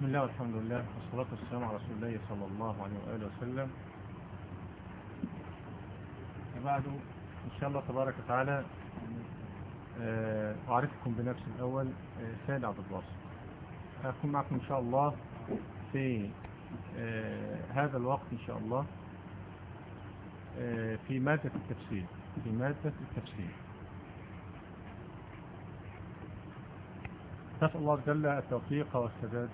بسم الله والحمد لله والصلاة والسلام على رسول الله صلى الله عليه وآله وسلم. وبعد إن شاء الله تبارك وتعالى آه، أعرفكم بنفسي الأول آه، سيد عبد الباسط. أكون معكم إن شاء الله في آه، هذا الوقت إن شاء الله في مادة التفسير في مادة التفسير. نسأل الله جل التوفيق والسداد.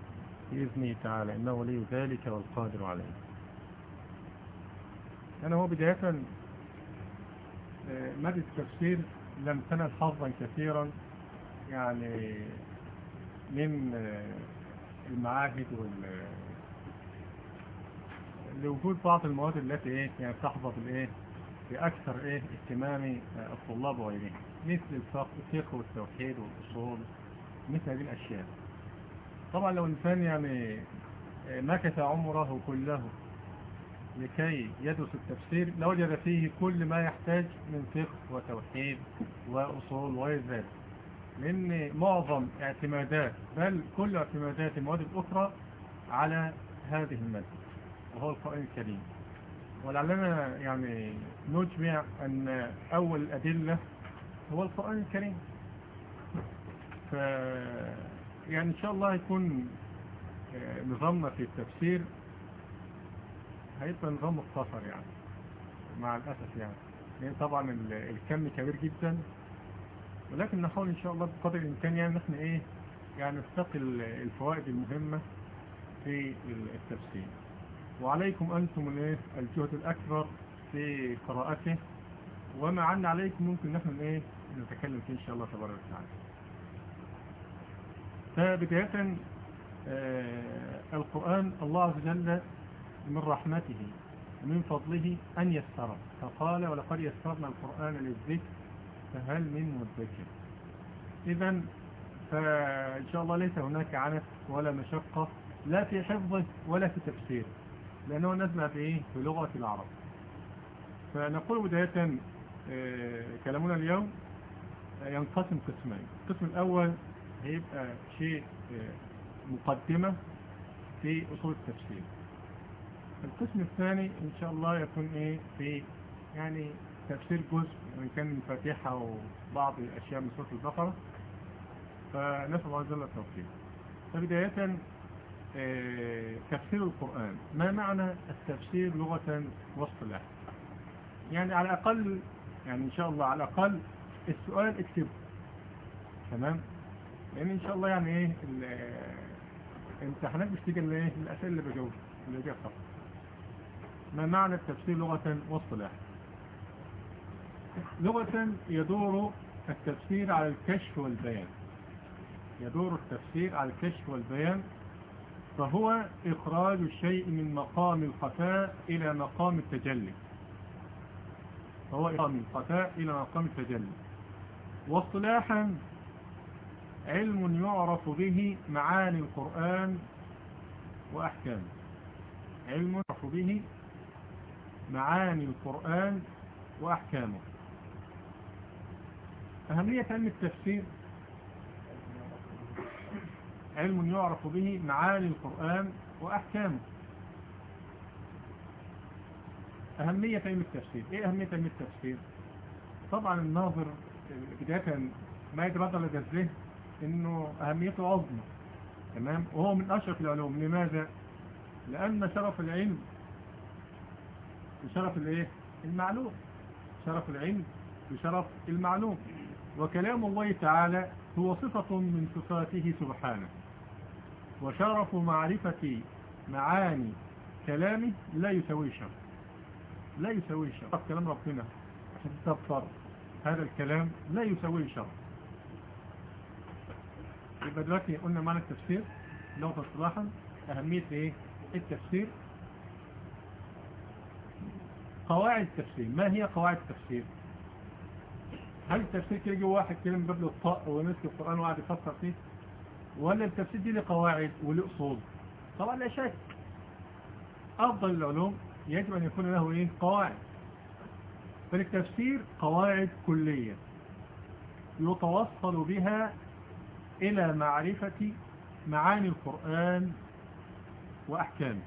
بإذنه تعالى إنه ولي ذلك والقادر عليه. أنا هو بداية مادة التفسير لم تنل حظا كثيرا يعني من المعاهد وال لوجود بعض المواد التي إيه يعني تحظى بالإيه بأكثر إيه اهتمام الطلاب وغيرهم مثل الفقه والتوحيد والأصول مثل هذه الأشياء. طبعا لو الانسان يعني مكث عمره كله لكي يدرس التفسير لوجد فيه كل ما يحتاج من فقه وتوحيد وأصول وغير ذلك لأن معظم اعتمادات بل كل اعتمادات المواد الأخرى على هذه المادة وهو القرآن الكريم. ولعلنا يعني نجمع أن أول الأدلة هو القرآن الكريم. ف يعني إن شاء الله يكون نظامنا في التفسير هيبقى نظام مختصر يعني مع الأسف يعني. لأن طبعا الكم كبير جدا. ولكن نحاول إن شاء الله بقدر الإمكان يعني نحن إيه يعني نستقي الفوائد المهمة في التفسير. وعليكم أنتم الجهد الأكبر في قراءته. وما عنا عليكم ممكن نحن إيه نتكلم فيه إن شاء الله تبارك وتعالى. فبداية آه القرآن الله عز وجل من رحمته ومن فضله أن يسره. فقال ولقد يسرنا القرآن للذكر فهل من مدكر؟ إذا فإن شاء الله ليس هناك عنف ولا مشقة لا في حفظه ولا في تفسيره لأنه نزل في إيه؟ في لغة العرب. فنقول بداية كلامنا اليوم ينقسم قسمين. القسم الأول هيبقى شيء مقدمة في أصول التفسير. القسم الثاني إن شاء الله يكون إيه؟ في يعني تفسير جزء من كان الفاتحة وبعض الأشياء من سورة البقرة. فنسأل الله جل التوفيق. فبداية آه تفسير القرآن. ما معنى التفسير لغة واصطلاحا يعني على الأقل يعني إن شاء الله على الأقل السؤال اكتبه. تمام؟ لأن إن شاء الله يعني إيه الامتحانات مش تيجي الايه الأسئلة اللي بجاوبها اللي فقط ما معنى التفسير لغة واصطلاحا لغة يدور التفسير على الكشف والبيان. يدور التفسير على الكشف والبيان فهو إخراج الشيء من مقام الخفاء إلى مقام التجلي. فهو إخراج الخفاء إلى مقام التجلي. واصطلاحا علم يعرف به معاني القرآن وأحكامه علم يعرف به معاني القرآن وأحكامه. أهمية علم التفسير علم يعرف به معاني القرآن وأحكامه. أهمية علم التفسير. إيه أهمية علم التفسير؟ طبعا الناظر بداية ما يتبادل لدى الذهن. إنه أهميته عظمى تمام؟ وهو من أشرف العلوم. لماذا؟ لأن شرف العلم بشرف الإيه؟ المعلوم. شرف العلم بشرف المعلوم. وكلام الله تعالى هو صفة من صفاته سبحانه. وشرف معرفة معاني كلامه لا يسوي شرف. لا يسوي شرف. كلام ربنا عشان تبصر هذا الكلام لا يسوي شرف. يبقى دلوقتي قلنا معنى التفسير لغة اصطلاحا أهمية إيه؟ التفسير. قواعد التفسير ما هي قواعد التفسير؟ هل التفسير جه واحد كده من باب الطاق ومسك القرآن وقعد يفسر فيه؟ ولا التفسير دي له قواعد وله اصول طبعا لا شك. أفضل العلوم يجب أن يكون له إيه؟ قواعد. فالتفسير قواعد كلية يتوصل بها إلى معرفة معاني القرآن وأحكامه.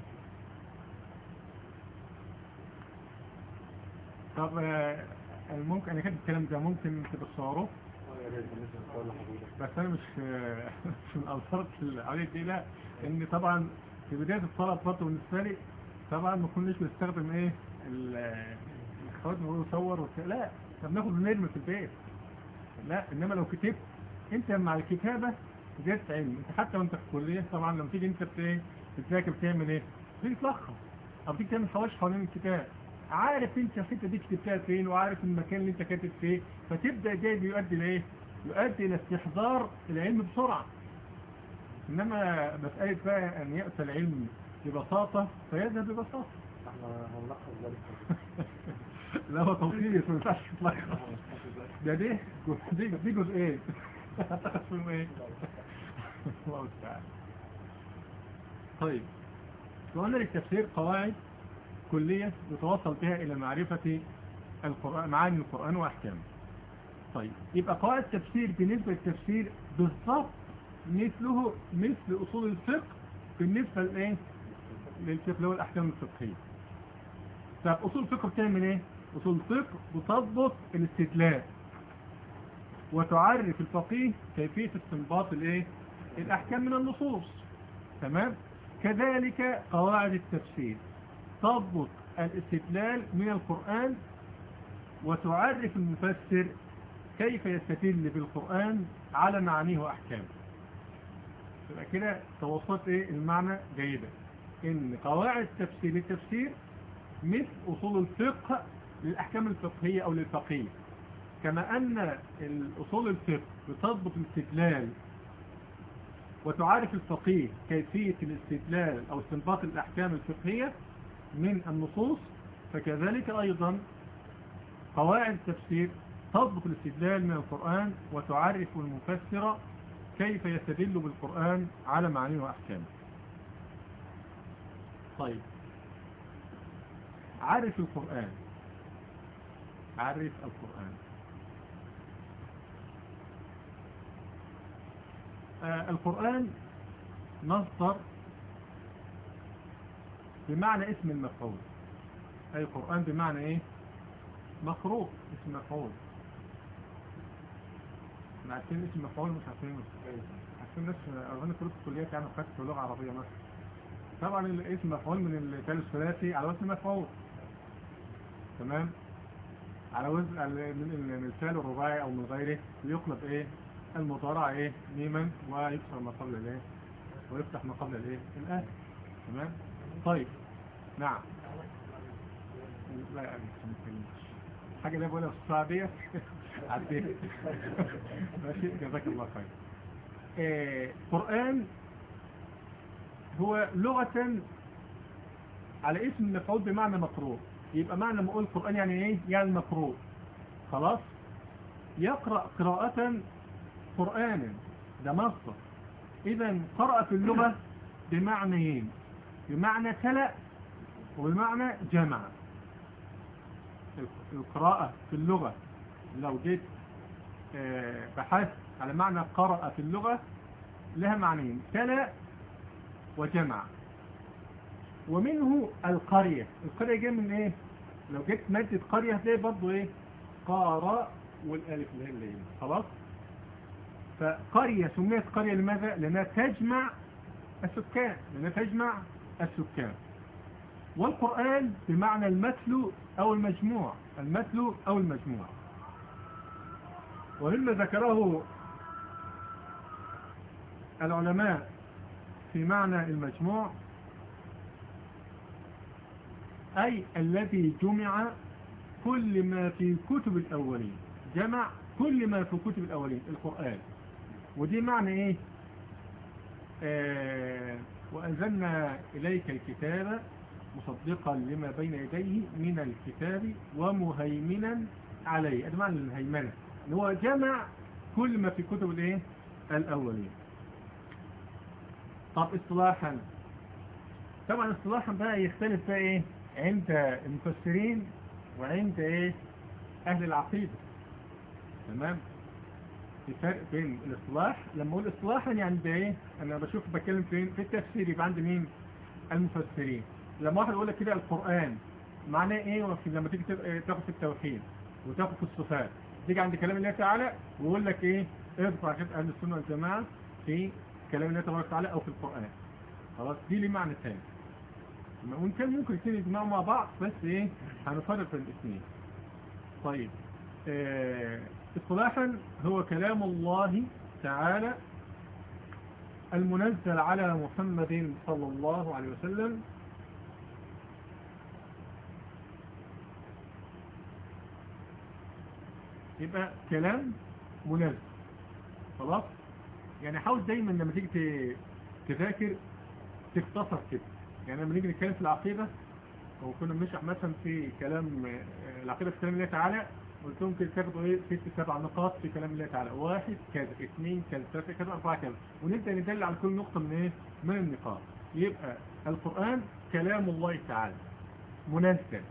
طب آه، ممكن أنا كاتب الكلام ده ممكن تبصره؟ بس أنا مش مش من أنصار العملية دي لا. إن طبعا في بداية الطلب برضه بالنسبة لي طبعا ما كناش بنستخدم إيه ال- الخواتم يصور وك... لا. طب ناخد نرمي في البيت لا. إنما لو كتبت أنت مع الكتابة زيادة علم أنت حتى وأنت في الكلية طبعا لما تيجي إيه بتذاكر بتعمل إيه؟ تيجي تلخص. أو تيجي تعمل حواش حوالين الكتاب. عارف انت الحتة دي كتبتها فين وعارف المكان اللي انت كاتب فيه. فتبدأ ده بيؤدي لإيه؟ يؤدي إلى استحضار العلم بسرعة. إنما مسألة بقى أن يأتي العلم ببساطة فيذهب ببساطة. إحنا هنلخص ذلك. لا هو توصيل ما ينفعش تلخص ده دي دي دي جزئين الله المستعان طيب وقلنا للتفسير قواعد كلية يتوصل بها إلى معرفة القرآن معاني القرآن وأحكامه طيب يبقى قواعد التفسير بالنسبة للتفسير بالضبط مثله مثل أصول الفقه بالنسبة لإيه؟ للفقه اللي هو الأحكام الفقهية طب أصول الفقه بتعمل إيه؟ أصول الفقه بتضبط الاستدلال وتعرف الفقيه كيفية استنباط الإيه؟ الأحكام من النصوص. تمام؟ كذلك قواعد التفسير. تضبط الاستدلال من القرآن وتعرف المفسر كيف يستدل بالقرآن على معانيه وأحكامه. يبقى كده توصلت إيه؟ المعنى جيدا. إن قواعد تفسير التفسير مثل أصول الفقه للأحكام الفقهية أو للفقيه. كما أن الأصول الفقه بتضبط الاستدلال وتعرف الفقيه كيفية الاستدلال أو استنباط الأحكام الفقهية من النصوص فكذلك أيضا قواعد التفسير تضبط الاستدلال من القرآن وتعرف المفسر كيف يستدل بالقرآن على معانيه وأحكامه. طيب. عرف القرآن. عرف القرآن. القرآن مصدر بمعنى اسم المفعول. أي القرآن بمعنى إيه؟ مقروء اسم مفعول. إحنا عارفين اسم مفعول مش عارفين عارفين ناس أظن كل الكليات يعني خدت في لغة عربية مثلا. طبعا الاسم مفعول من الثالث الثلاثي على وزن مفعول. تمام؟ على وزن من المثال الرباعي أو من غيره يقلب إيه؟ المضارع إيه؟ ميما ويكسر ما قبل الإيه؟ ويفتح ما قبل الإيه؟ الآن. تمام؟ طيب. نعم. لا يعني حاجة اللي بقولها في عديت. ماشي. جزاك الله خير. آه، قرآن هو لغة على اسم مفعول بمعنى مقروء. يبقى معنى ما أقول قرآن يعني إيه؟ يعني مقروء. خلاص؟ يقرأ قراءة قرآنا ده مصدر إذا قرأ في اللغة بمعنيين بمعنى تلأ وبمعنى جمع. القراءة في اللغة لو جيت بحثت على معنى قرأ في اللغة لها معنيين تلا وجمع. ومنه القرية. القرية جاية من إيه؟ لو جيت مادة قرية هتلاقي برضو إيه؟ قارة والألف اللي هي. اللي خلاص؟ فقرية سميت قرية لماذا؟ لأنها تجمع السكان لأنها تجمع السكان. والقرآن بمعنى المثل أو المجموع المثل أو المجموع. ومما ذكره العلماء في معنى المجموع أي الذي جمع كل ما في كتب الأولين جمع كل ما في كتب الأولين القرآن. ودي معنى إيه؟ آه وأنزلنا إليك الكتاب مصدقا لما بين يديه من الكتاب ومهيمنا عليه. هذا معنى الهيمنة. هو جمع كل ما في كتب الإيه؟ الأولين. طب اصطلاحا. طبعا اصطلاحا بقى يختلف بقى إيه؟ عند المفسرين وعند إيه؟ أهل العقيدة. تمام؟ في فرق بين الاصطلاح لما أقول اصطلاحا يعني ده إيه؟ أنا بشوف بتكلم فين في التفسير يبقى عند مين؟ المفسرين. لما واحد يقول لك كده القرآن معناه إيه؟ وفي لما تيجي تاخد في التوحيد وتاخد في الصفات. تيجي عند كلام الله تعالى ويقول لك إيه؟ ارفع عقيدة أهل السنة والجماعة في كلام الله تبارك وتعالى أو في القرآن. خلاص؟ دي ليه معنى ثاني وان كان ممكن الاثنين يجمعوا مع بعض بس إيه؟ هنفرق بين الاثنين. طيب آه، اصطلاحا هو كلام الله تعالى المنزل على محمد صلى الله عليه وسلم. يبقى كلام منزل. خلاص؟ يعني حاول دايما لما تيجي تذاكر تختصر كده. يعني لما نيجي نتكلم في العقيدة وكنا بنشرح مثلا في كلام آه، العقيدة في كلام الله تعالى قلت لهم كده تاخدوا إيه ست سبع نقاط في كلام الله تعالى. واحد كذا اثنين كذا ثلاثة كذا أربعة كذا. ونبدأ ندل على كل نقطة من إيه؟ من النقاط. يبقى القرآن كلام الله تعالى. منزل.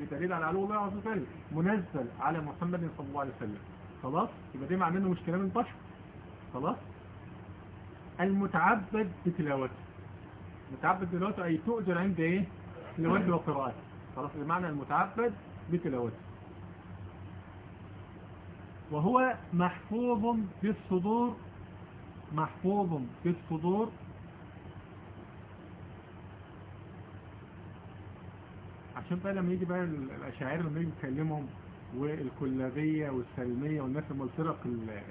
بدليل على علو الله عز وجل. منزل على محمد صلى الله عليه وسلم. خلاص؟ يبقى ده معناه مش كلام البشر خلاص؟ المتعبد بتلاوته. متعبد بتلاوته أي تؤجر عند إيه؟ تلاوته وقراءته. خلاص؟ بمعنى المتعبد بتلاوته. وهو محفوظ في الصدور محفوظ في الصدور. عشان بقى لما يجي بقى الأشاعرة لما يجي يتكلمهم والكلابية والسلمية والناس من الفرق اللي,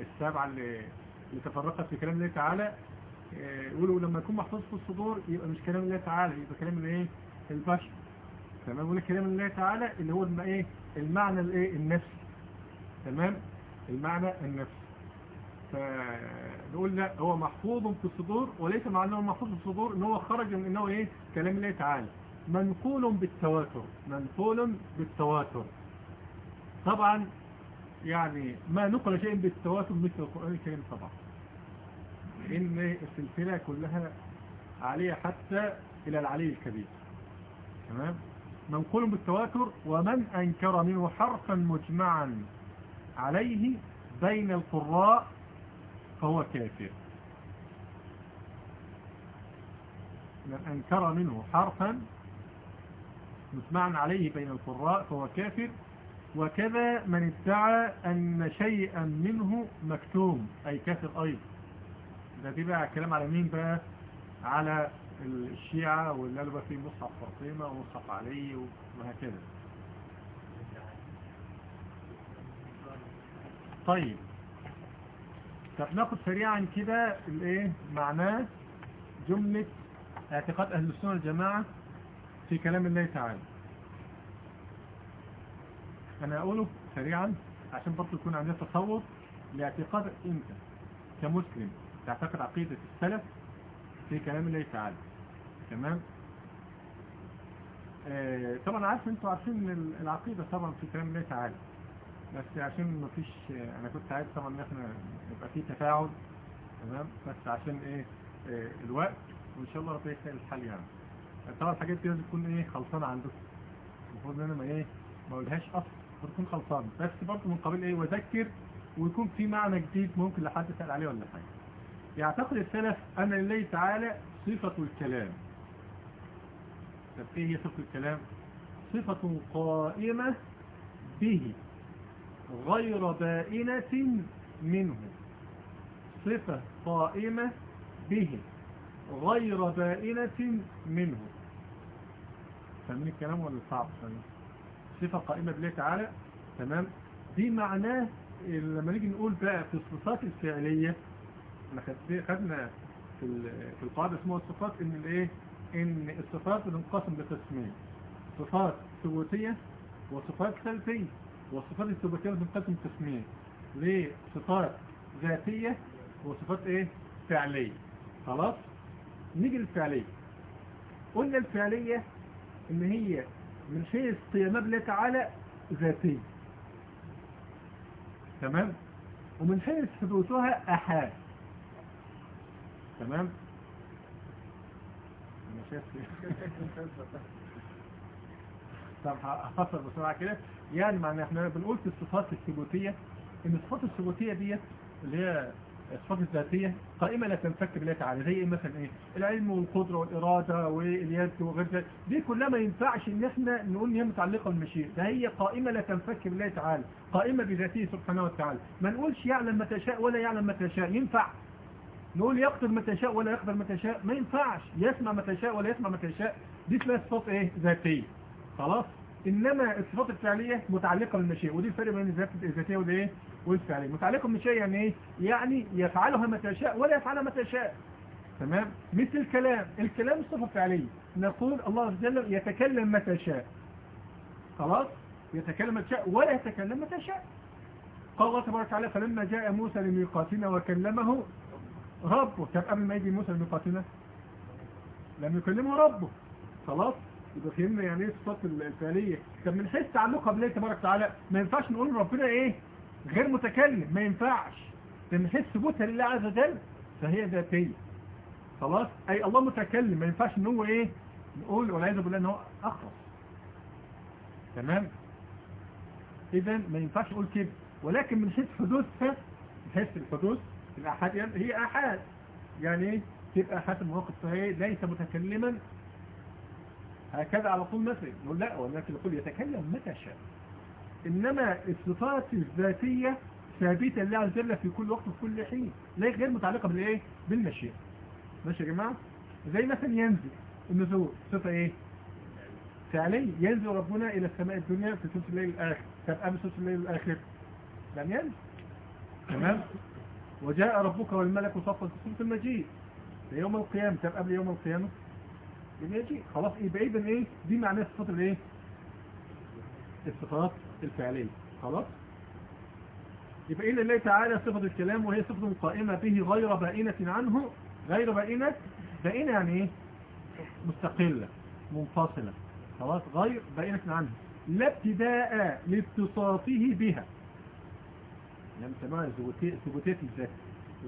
تفرقت في كلام الله تعالى آه، يقولوا لما يكون محفوظ في الصدور يبقى مش كلام الله تعالى يبقى كلام الايه؟ البشر. تمام؟ يقول كلام الله تعالى اللي هو إيه؟ المعنى الإيه؟ النفسي. تمام؟ المعنى النفسي فنقول لا هو محفوظ في الصدور وليس معنى إنه محفوظ في الصدور إن هو خرج من إنه إيه؟ كلام الله تعالى. منقول بالتواتر منقول بالتواتر. طبعا يعني ما نقل شيء بالتواتر مثل القرآن الكريم طبعا. لأن السلسلة كلها عالية حتى إلى العلي الكبير. تمام؟ منقول بالتواتر ومن أنكر منه حرفا مجمعا. عليه بين القراء فهو كافر. من أنكر منه حرفا مجمعا عليه بين القراء فهو كافر. وكذا من ادعى أن شيئا منه مكتوم أي كافر أيضا. ده دي بقى كلام على مين بقى؟ على الشيعة واللي قالوا بقى فيه مصحف فاطمة ومصحف علي وهكذا. طيب. طب ناخد سريعا كده الإيه؟ معناه جملة اعتقاد أهل السنة والجماعة في كلام الله تعالى. أنا أقوله سريعا عشان برضه يكون عندنا تصور لاعتقادك أنت كمسلم تعتقد عقيدة السلف في كلام الله تعالى. تمام؟ آه طبعا عارف أنتوا عارفين ال- العقيدة طبعا في كلام الله تعالى. بس عشان ما فيش أنا كنت عايز طبعا إن إحنا يبقى في تفاعل تمام؟ بس عشان إيه آه الوقت وإن شاء الله ربنا يسهل الحال يعني. طبعا الحاجات دي لازم تكون إيه خلصانة عندكم. المفروض إن أنا ما إيه ما أقولهاش أصلا تكون خلصانة. بس برضه من قبيل إيه وأذكر ويكون في معنى جديد ممكن لحد يسأل عليه ولا حاجة. يعتقد السلف أن لله تعالى صفة الكلام. طب إيه هي صفة الكلام؟ صفة قائمة به. غير بائنة منه. صفة قائمة به. غير بائنة منه. فاهمين الكلام ولا صعب؟ صفة قائمة بالله تعالى. تمام؟ دي معناه لما نيجي نقول بقى في الصفات الفعلية إحنا خد- خدنا في ال- في القاعدة اسمها الصفات إن الايه إن الصفات بتنقسم لقسمين صفات ثبوتية وصفات سلبية والصفات الثبوتية بتنقسم قسمين لصفات ذاتية وصفات إيه؟ فعلية. خلاص؟ نيجي للفعلية. قلنا الفعلية إن هي من حيث قيامها بالله تعالى ذاتية. تمام؟ ومن حيث ثبوتها أحاد. تمام؟ أنا شايف طب هفصل بسرعة كده. يعني معنى إحنا بنقول في الصفات الثبوتية إن الصفات الثبوتية ديت اللي هي الصفات الذاتية قائمة لا تنفك بالله تعالى زي مثلا إيه؟ العلم والقدرة والإرادة واليد وغير ذلك. دي كلها ما ينفعش إن إحنا نقول إن هي متعلقة بالمشيئة. ده هي قائمة لا تنفك بالله تعالى قائمة بذاته سبحانه وتعالى. ما نقولش يعلم متى شاء ولا يعلم متى شاء ينفع. نقول يقدر متى شاء ولا يقدر متى شاء ما ينفعش. يسمع متى شاء ولا يسمع متى شاء دي اسمها صفات إيه؟ ذاتية. خلاص؟ إنما الصفات الفعلية متعلقة بالمشيئة ودي الفرق بين الذات الذاتية والإيه؟ والفعلية. متعلقة بالمشيئة يعني إيه؟ يعني يفعلها متى شاء ولا يفعلها متى شاء تمام؟ مثل الكلام. الكلام صفة فعلية. نقول الله عز وجل يتكلم متى شاء خلاص؟ يتكلم متى شاء ولا يتكلم متى شاء قال الله تبارك وتعالى فلما جاء موسى لميقاتنا وكلمه ربه. طب قبل ما يجي موسى لميقاتنا؟ لم يكلمه ربه. خلاص؟ يبقى فهمنا يعني إيه الصفات الفعلية؟ طب من حيث تعلقها بالله تبارك وتعالى ما ينفعش نقول ربنا إيه؟ غير متكلم ما ينفعش. من حيث ثبوتها لله عز وجل فهي ذاتية. خلاص؟ أي الله متكلم ما ينفعش ان هو إيه؟ نقول والعياذ بالله إن هو أخرس. تمام؟ اذا ما ينفعش نقول كده. ولكن من حيث حدوثها من حيث الحدوث الاحاد يعني هي احاد يعني إيه؟ تبقى احاد المواقف فهي ليس متكلما هكذا على طول مثل نقول لا ولكن يقول يتكلم متى شاء. إنما الصفات الذاتية ثابتة لله عز وجل في كل وقت وفي كل حين لا غير متعلقة بالإيه؟ بالمشيئة. ماشي يا جماعة؟ زي مثلا ينزل النزول صفة إيه؟ فعليا ينزل ربنا إلى السماء الدنيا في ثلث الليل الآخر. طب قبل ثلث الليل الآخر؟ لم ينزل. تمام؟ وجاء ربك والملك صفا سورة المجيد. يوم القيامة. طب قبل يوم القيامة؟ يجي خلاص يبقى اذا إيه؟ دي معناها الصفات الإيه؟ الصفات الفعلية. خلاص؟ يبقى إن الله تعالى صفة الكلام وهي صفة قائمة به غير بائنة عنه غير بائنة بائنة يعني إيه؟ مستقلة منفصلة. خلاص؟ غير بائنة عنه. لا ابتداء لاتصافه بها. يعني سماها ثبوتية الذات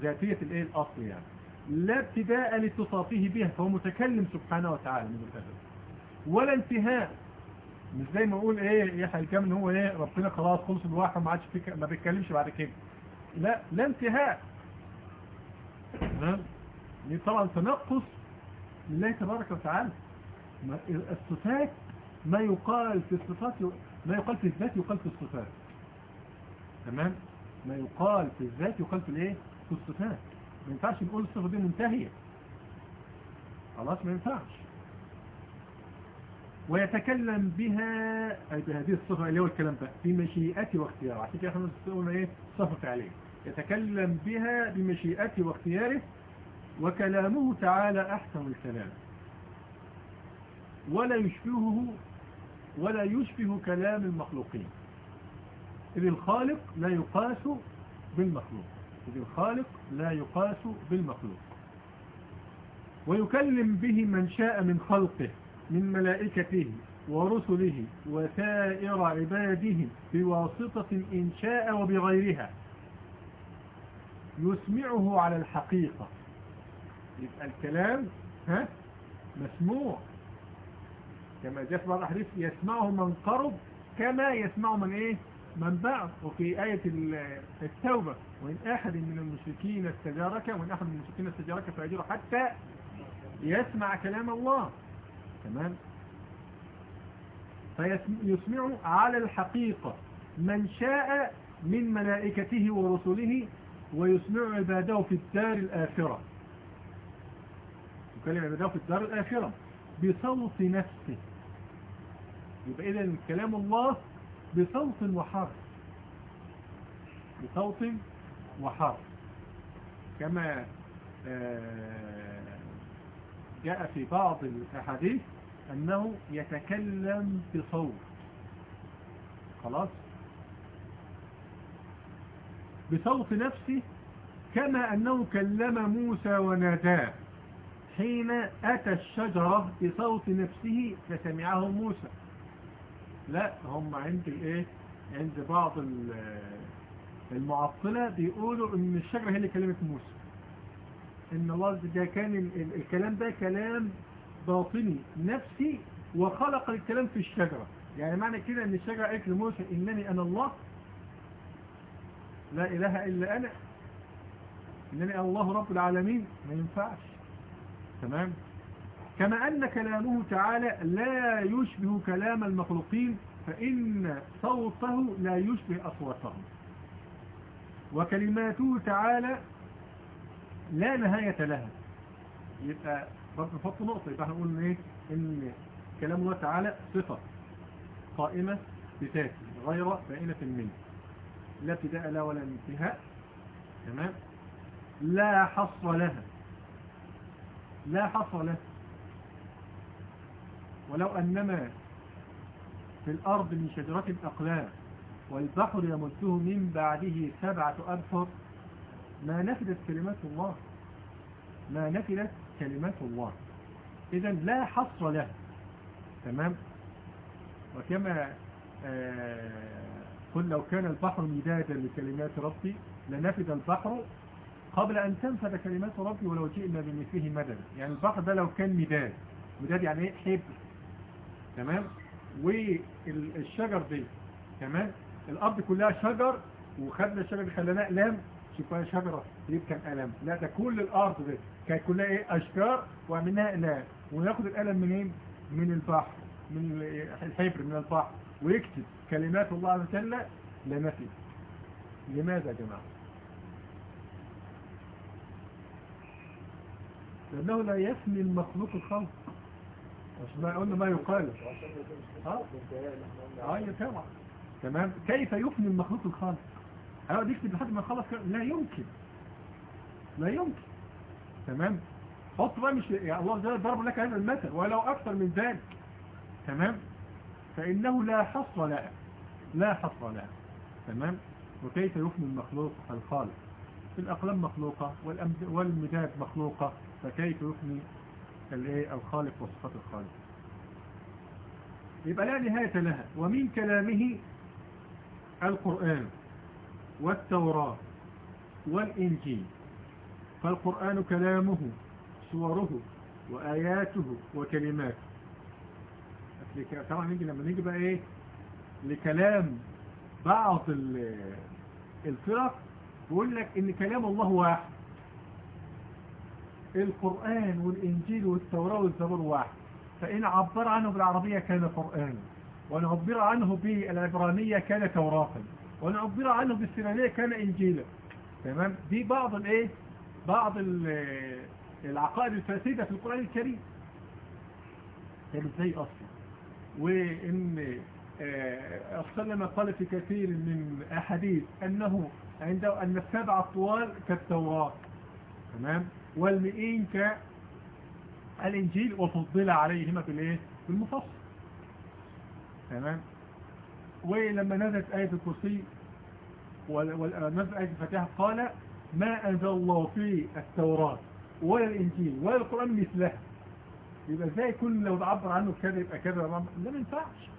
ذاتية الإيه؟ الأصل يعني. لا ابتداء لاتصافه بها فهو متكلم سبحانه وتعالى من الأبد ولا انتهاء. مش زي ما أقول إيه يحيى الكامل هو إيه ربنا خلاص خلص الواحد ما عادش ما بيتكلمش بعد كده. لا لا انتهاء. تمام دي طبعا تنقص لله تبارك وتعالى. الصفات ما يقال في الصفات ما يقال في الذات يقال في الصفات. تمام؟ ما يقال في الذات يقال في الإيه؟ في الصفات. ما ينفعش نقول الصفة دي منتهية. خلاص ما ينفعش. ويتكلم بها أي بهذه الصفة اللي هو الكلام ده بمشيئته واختياره. عشان كده إحنا قلنا إيه؟ صفة فعلية. يتكلم بها بمشيئته واختياره وكلامه تعالى أحسن الكلام. ولا يشبهه ولا يشبه كلام المخلوقين. إذ الخالق لا يقاس بالمخلوق. إذ الخالق لا يقاس بالمخلوق. ويكلم به من شاء من خلقه من ملائكته ورسله وسائر عباده بواسطة إن شاء وبغيرها. يسمعه على الحقيقة. يبقى الكلام ها مسموع. كما جاء في بعض الحديث يسمعه من قرب كما يسمع من إيه؟ من بعد وفي آية التوبة وإن أحد من المشركين استجارك وإن أحد من المشركين استجارك فأجره حتى يسمع كلام الله. تمام؟ فيسمع على الحقيقة من شاء من ملائكته ورسله ويسمع عباده في الدار الآخرة. يكلم عباده في الدار الآخرة بصوت نفسه. يبقى إذا كلام الله بصوت وحرف. بصوت وحرف. كما جاء في بعض الأحاديث أنه يتكلم بصوت. خلاص؟ بصوت نفسه كما أنه كلم موسى وناداه. حين أتى الشجرة بصوت نفسه فسمعه موسى. لا هم عند الايه؟ عند بعض المعطلة بيقولوا إن الشجرة هي اللي كلمت موسى. إن الله ده كان الكلام ده كلام باطني نفسي وخلق الكلام في الشجرة. يعني معنى كده إن الشجرة قالت لموسى إنني أنا الله؟ لا إله إلا أنا. إنني الله رب العالمين. ما ينفعش. تمام؟ كما أن كلامه تعالى لا يشبه كلام المخلوقين فإن صوته لا يشبه أصواتهم. وكلماته تعالى لا نهاية لها. يبقى نحط نقطة يبقى إحنا قلنا إيه؟ إن كلام الله تعالى صفة قائمة بذاته غير بائنة منه. لا ابتداء لا ولا انتهاء. تمام؟ لا حصر لها. لا حصر لها. ولو أنما في الأرض من شجرة أقلام والبحر يمده من بعده سبعة أبحر ما نفدت كلمات الله. ما نفدت كلمات الله. إذا لا حصر له. تمام؟ وكما آه قل لو كان البحر مدادا لكلمات ربي لنفد البحر قبل أن تنفد كلمات ربي ولو جئنا بمثله مددا. يعني البحر ده لو كان مداد. مداد يعني إيه؟ حبر. تمام؟ والشجر دي تمام؟ الأرض كلها شجر وخدنا الشجر خليناه أقلام شوفها شجرة يبقى كان قلم لا ده كل الأرض دي كانت كلها إيه؟ أشجار وعملناها أقلام وناخد القلم منين؟ من البحر من الحبر من البحر. ويكتب كلمات الله عز وجل لنفي لماذا يا جماعة؟ لأنه لا يفني المخلوق الخلق ما قلنا ما يقال. آه آه طبعا تمام؟ كيف يفني المخلوق الخالق؟ هيقعد يكتب لحد ما يخلص لا يمكن. لا يمكن. تمام؟ حط بقى مش يعني الله جل ضرب لك هذا المثل ولو أكثر من ذلك. تمام؟ فإنه لا حصر لها لا حصر لها تمام؟ وكيف يفني المخلوق الخالق؟ الأقلام مخلوقة والمداد مخلوقة فكيف يفني الخالق وصفات الخالق. يبقى لا نهاية لها. ومن كلامه القرآن والتوراة والإنجيل. فالقرآن كلامه صوره وآياته وكلماته. طبعا نيجي لما نيجي بقى إيه؟ لكلام بعض الفرق بيقول لك إن كلام الله واحد. القرآن والإنجيل والتوراة والزبور واحد. فإن عبر عنه بالعربية كان قرآن وإن عبر عنه بالعبرانية كان توراة وإن عبر عنه بالسنانية كان إنجيلا تمام؟ دي بعض الإيه؟ بعض العقائد الفاسدة في القرآن الكريم. طيب إزاي أصلا؟ وإن أصلا لما قال في كثير من أحاديث أنه عنده أن السبع الطوال كالتوراة. تمام؟ والمئين كالإنجيل وفضل عليهما بالإيه بالمفصل تمام؟ ولما نزلت آية الكرسي ونزلت آية الفتاح قال ما أنزل الله في التوراة ولا الإنجيل ولا القرآن مثلها. يبقى إزاي يكون لو تعبر عنه كذا يبقى كذا؟ لا ما ينفعش.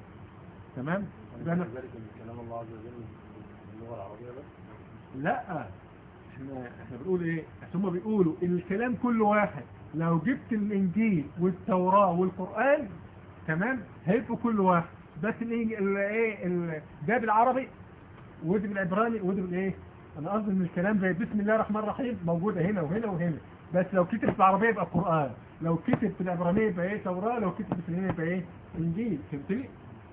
تمام؟ يبقى ذلك من كلام الله عز وجل باللغة العربية بس؟ لأ. إحنا إحنا بنقول إيه؟ ثم بيقولوا الكلام كل واحد لو جبت الإنجيل والتوراة والقرآن تمام؟ هيبقوا كل واحد. بس الايه ده بالعربي وده بالعبراني وده بالايه أنا قصدي إن الكلام زي بسم الله الرحمن الرحيم موجوده هنا وهنا وهنا. بس لو كتب في العربية يبقى قران لو كتب في العبرانية يبقى إيه؟ توراة. لو كتب اليونانيه يبقى إيه؟ إنجيل. فهمتني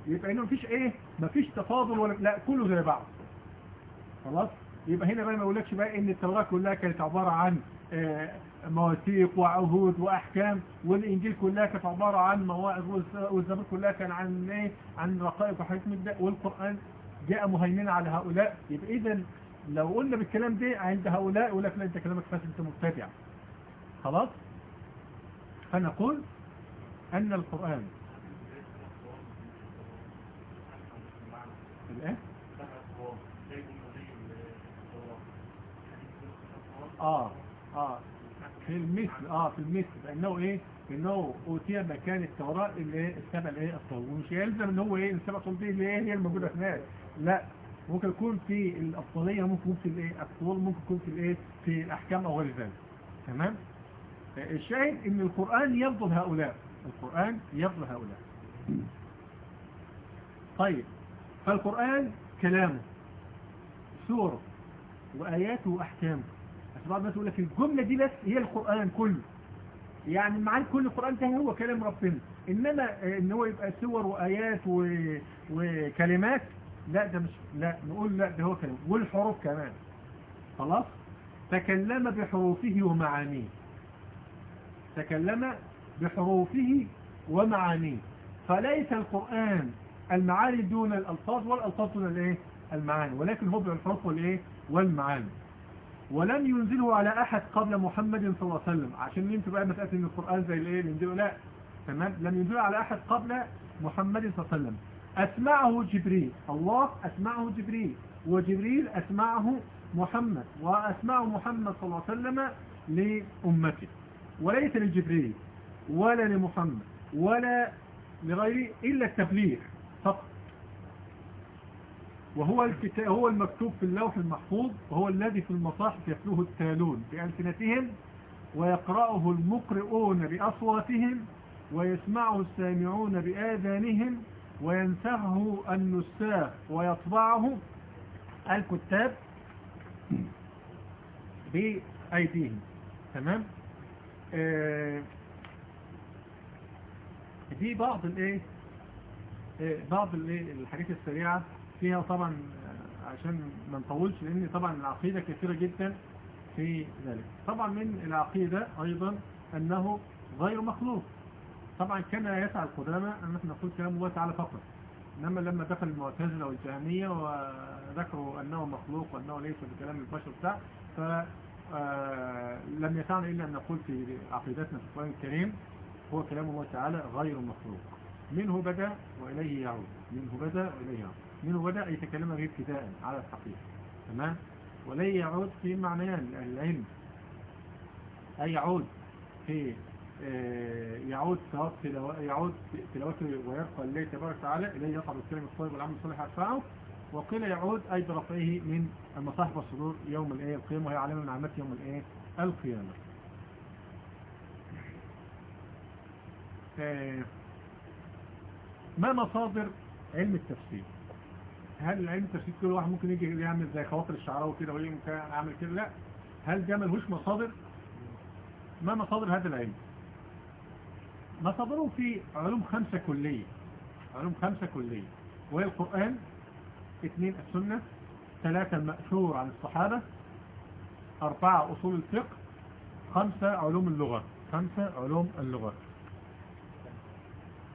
يبقى هنا مفيش إيه؟ مفيش تفاضل ولا لا كله زي بعض. خلاص؟ يبقى هنا بقى ما اقولكش بقى إن التوراة كلها كانت عبارة عن مواثيق وعهود وأحكام والإنجيل كلها كانت عبارة عن مواعظ والزبور كلها كان عن إيه؟ عن رقائق وحاجات من ده والقرآن جاء مهيمنا على هؤلاء. يبقى اذا لو قلنا بالكلام ده عند هؤلاء يقول لك لا أنت كلامك فاسد أنت مبتدع. خلاص؟ فنقول أن القرآن الايه آه آه. في المثل آه في المثل. لأنه إيه؟ انه أوتي مكان التوراة اللي السبع الايه الطول ومش يلزم إن هو إيه؟ السبع دي اللي إيه هي الموجودة هناك لا. ممكن يكون في الأفضلية ممكن يكون في الإيه؟ الطول ممكن يكون في الإيه؟ في الأحكام أو غير ذلك. تمام؟ الشاهد إن القرآن يفضل هؤلاء. القرآن يفضل هؤلاء. طيب. فالقرآن كلامه سوره وآياته وأحكامه. بس بعض الناس يقول لك الجملة دي بس هي القرآن كله. يعني معاني كل القرآن ده هو كلام ربنا. إنما إن هو يبقى سور وآيات. وكلمات لا ده مش لا نقول لا ده هو كلام. والحروف كمان. خلاص؟ تكلم بحروفه ومعانيه. تكلم بحروفه ومعانيه. فليس القرآن المعاني دون الألفاظ والألفاظ دون الإيه؟ المعاني. ولكن هو بالحروف والإيه؟ والمعاني. ولم ينزله على أحد قبل محمد صلى الله عليه وسلم. عشان أنتوا بقى مسألة ان القرآن زي الايه اللي ينزله لا تمام؟ لم ينزله على أحد قبل محمد صلى الله عليه وسلم. أسمعه جبريل. الله أسمعه جبريل. وجبريل أسمعه محمد. وأسمعه محمد صلى الله عليه وسلم لأمته. وليس لجبريل ولا لمحمد ولا لغيره إلا التبليغ فقط. وهو الكتاب هو المكتوب في اللوح المحفوظ وهو الذي في المصاحف يتلوه التالون بألسنتهم ويقرأه المقرؤون بأصواتهم ويسمعه السامعون بآذانهم وينسخه النساخ ويطبعه الكتاب بأيديهم. تمام؟ آه دي بعض الإيه؟ آه بعض الإيه؟ الحاجات السريعة. فيها طبعا عشان ما نطولش لأن طبعا العقيدة كثيرة جدا في ذلك. طبعا من العقيدة أيضا أنه غير مخلوق. طبعا كان يسعى القدامى أن إحنا نقول كلام الله تعالى فقط. إنما لما دخل المعتزلة والجهمية وذكروا أنه مخلوق وأنه ليس بكلام البشر بتاع ف آه، يسعنا إلا أن نقول في عقيدتنا في القرآن الكريم هو كلام الله تعالى غير مخلوق. منه بدأ وإليه يعود. منه بدأ وإليه يعود. منه بدا أن يتكلم به ابتداء على الحقيقة. تمام؟ واليه يعود في معنيان العلم. أي يعود في آه، يعود تلاو- يعود تلاوته ويرقى الله تبارك وتعالى إليه يصعد الكلم الطيب والعمل الصالح يرفعه. وقيل يعود أي برفعه من المصاحف والصدور يوم الإيه القيامة وهي علامة من علامات يوم الإيه القيامة. آه، ما مصادر علم التفسير؟ هل علم التفسير كل واحد ممكن يجي يعمل زي خواطر الشعراوي كده ويجي ممكن اعمل كده؟ لا. هل ده ملهوش مصادر؟ ما مصادر هذا العلم؟ مصادره في علوم خمسة كلية. علوم خمسة كلية. وهي القرآن اثنين السنة ثلاثة المأثور عن الصحابة أربعة أصول الفقه خمسة علوم اللغة. خمسة علوم اللغة.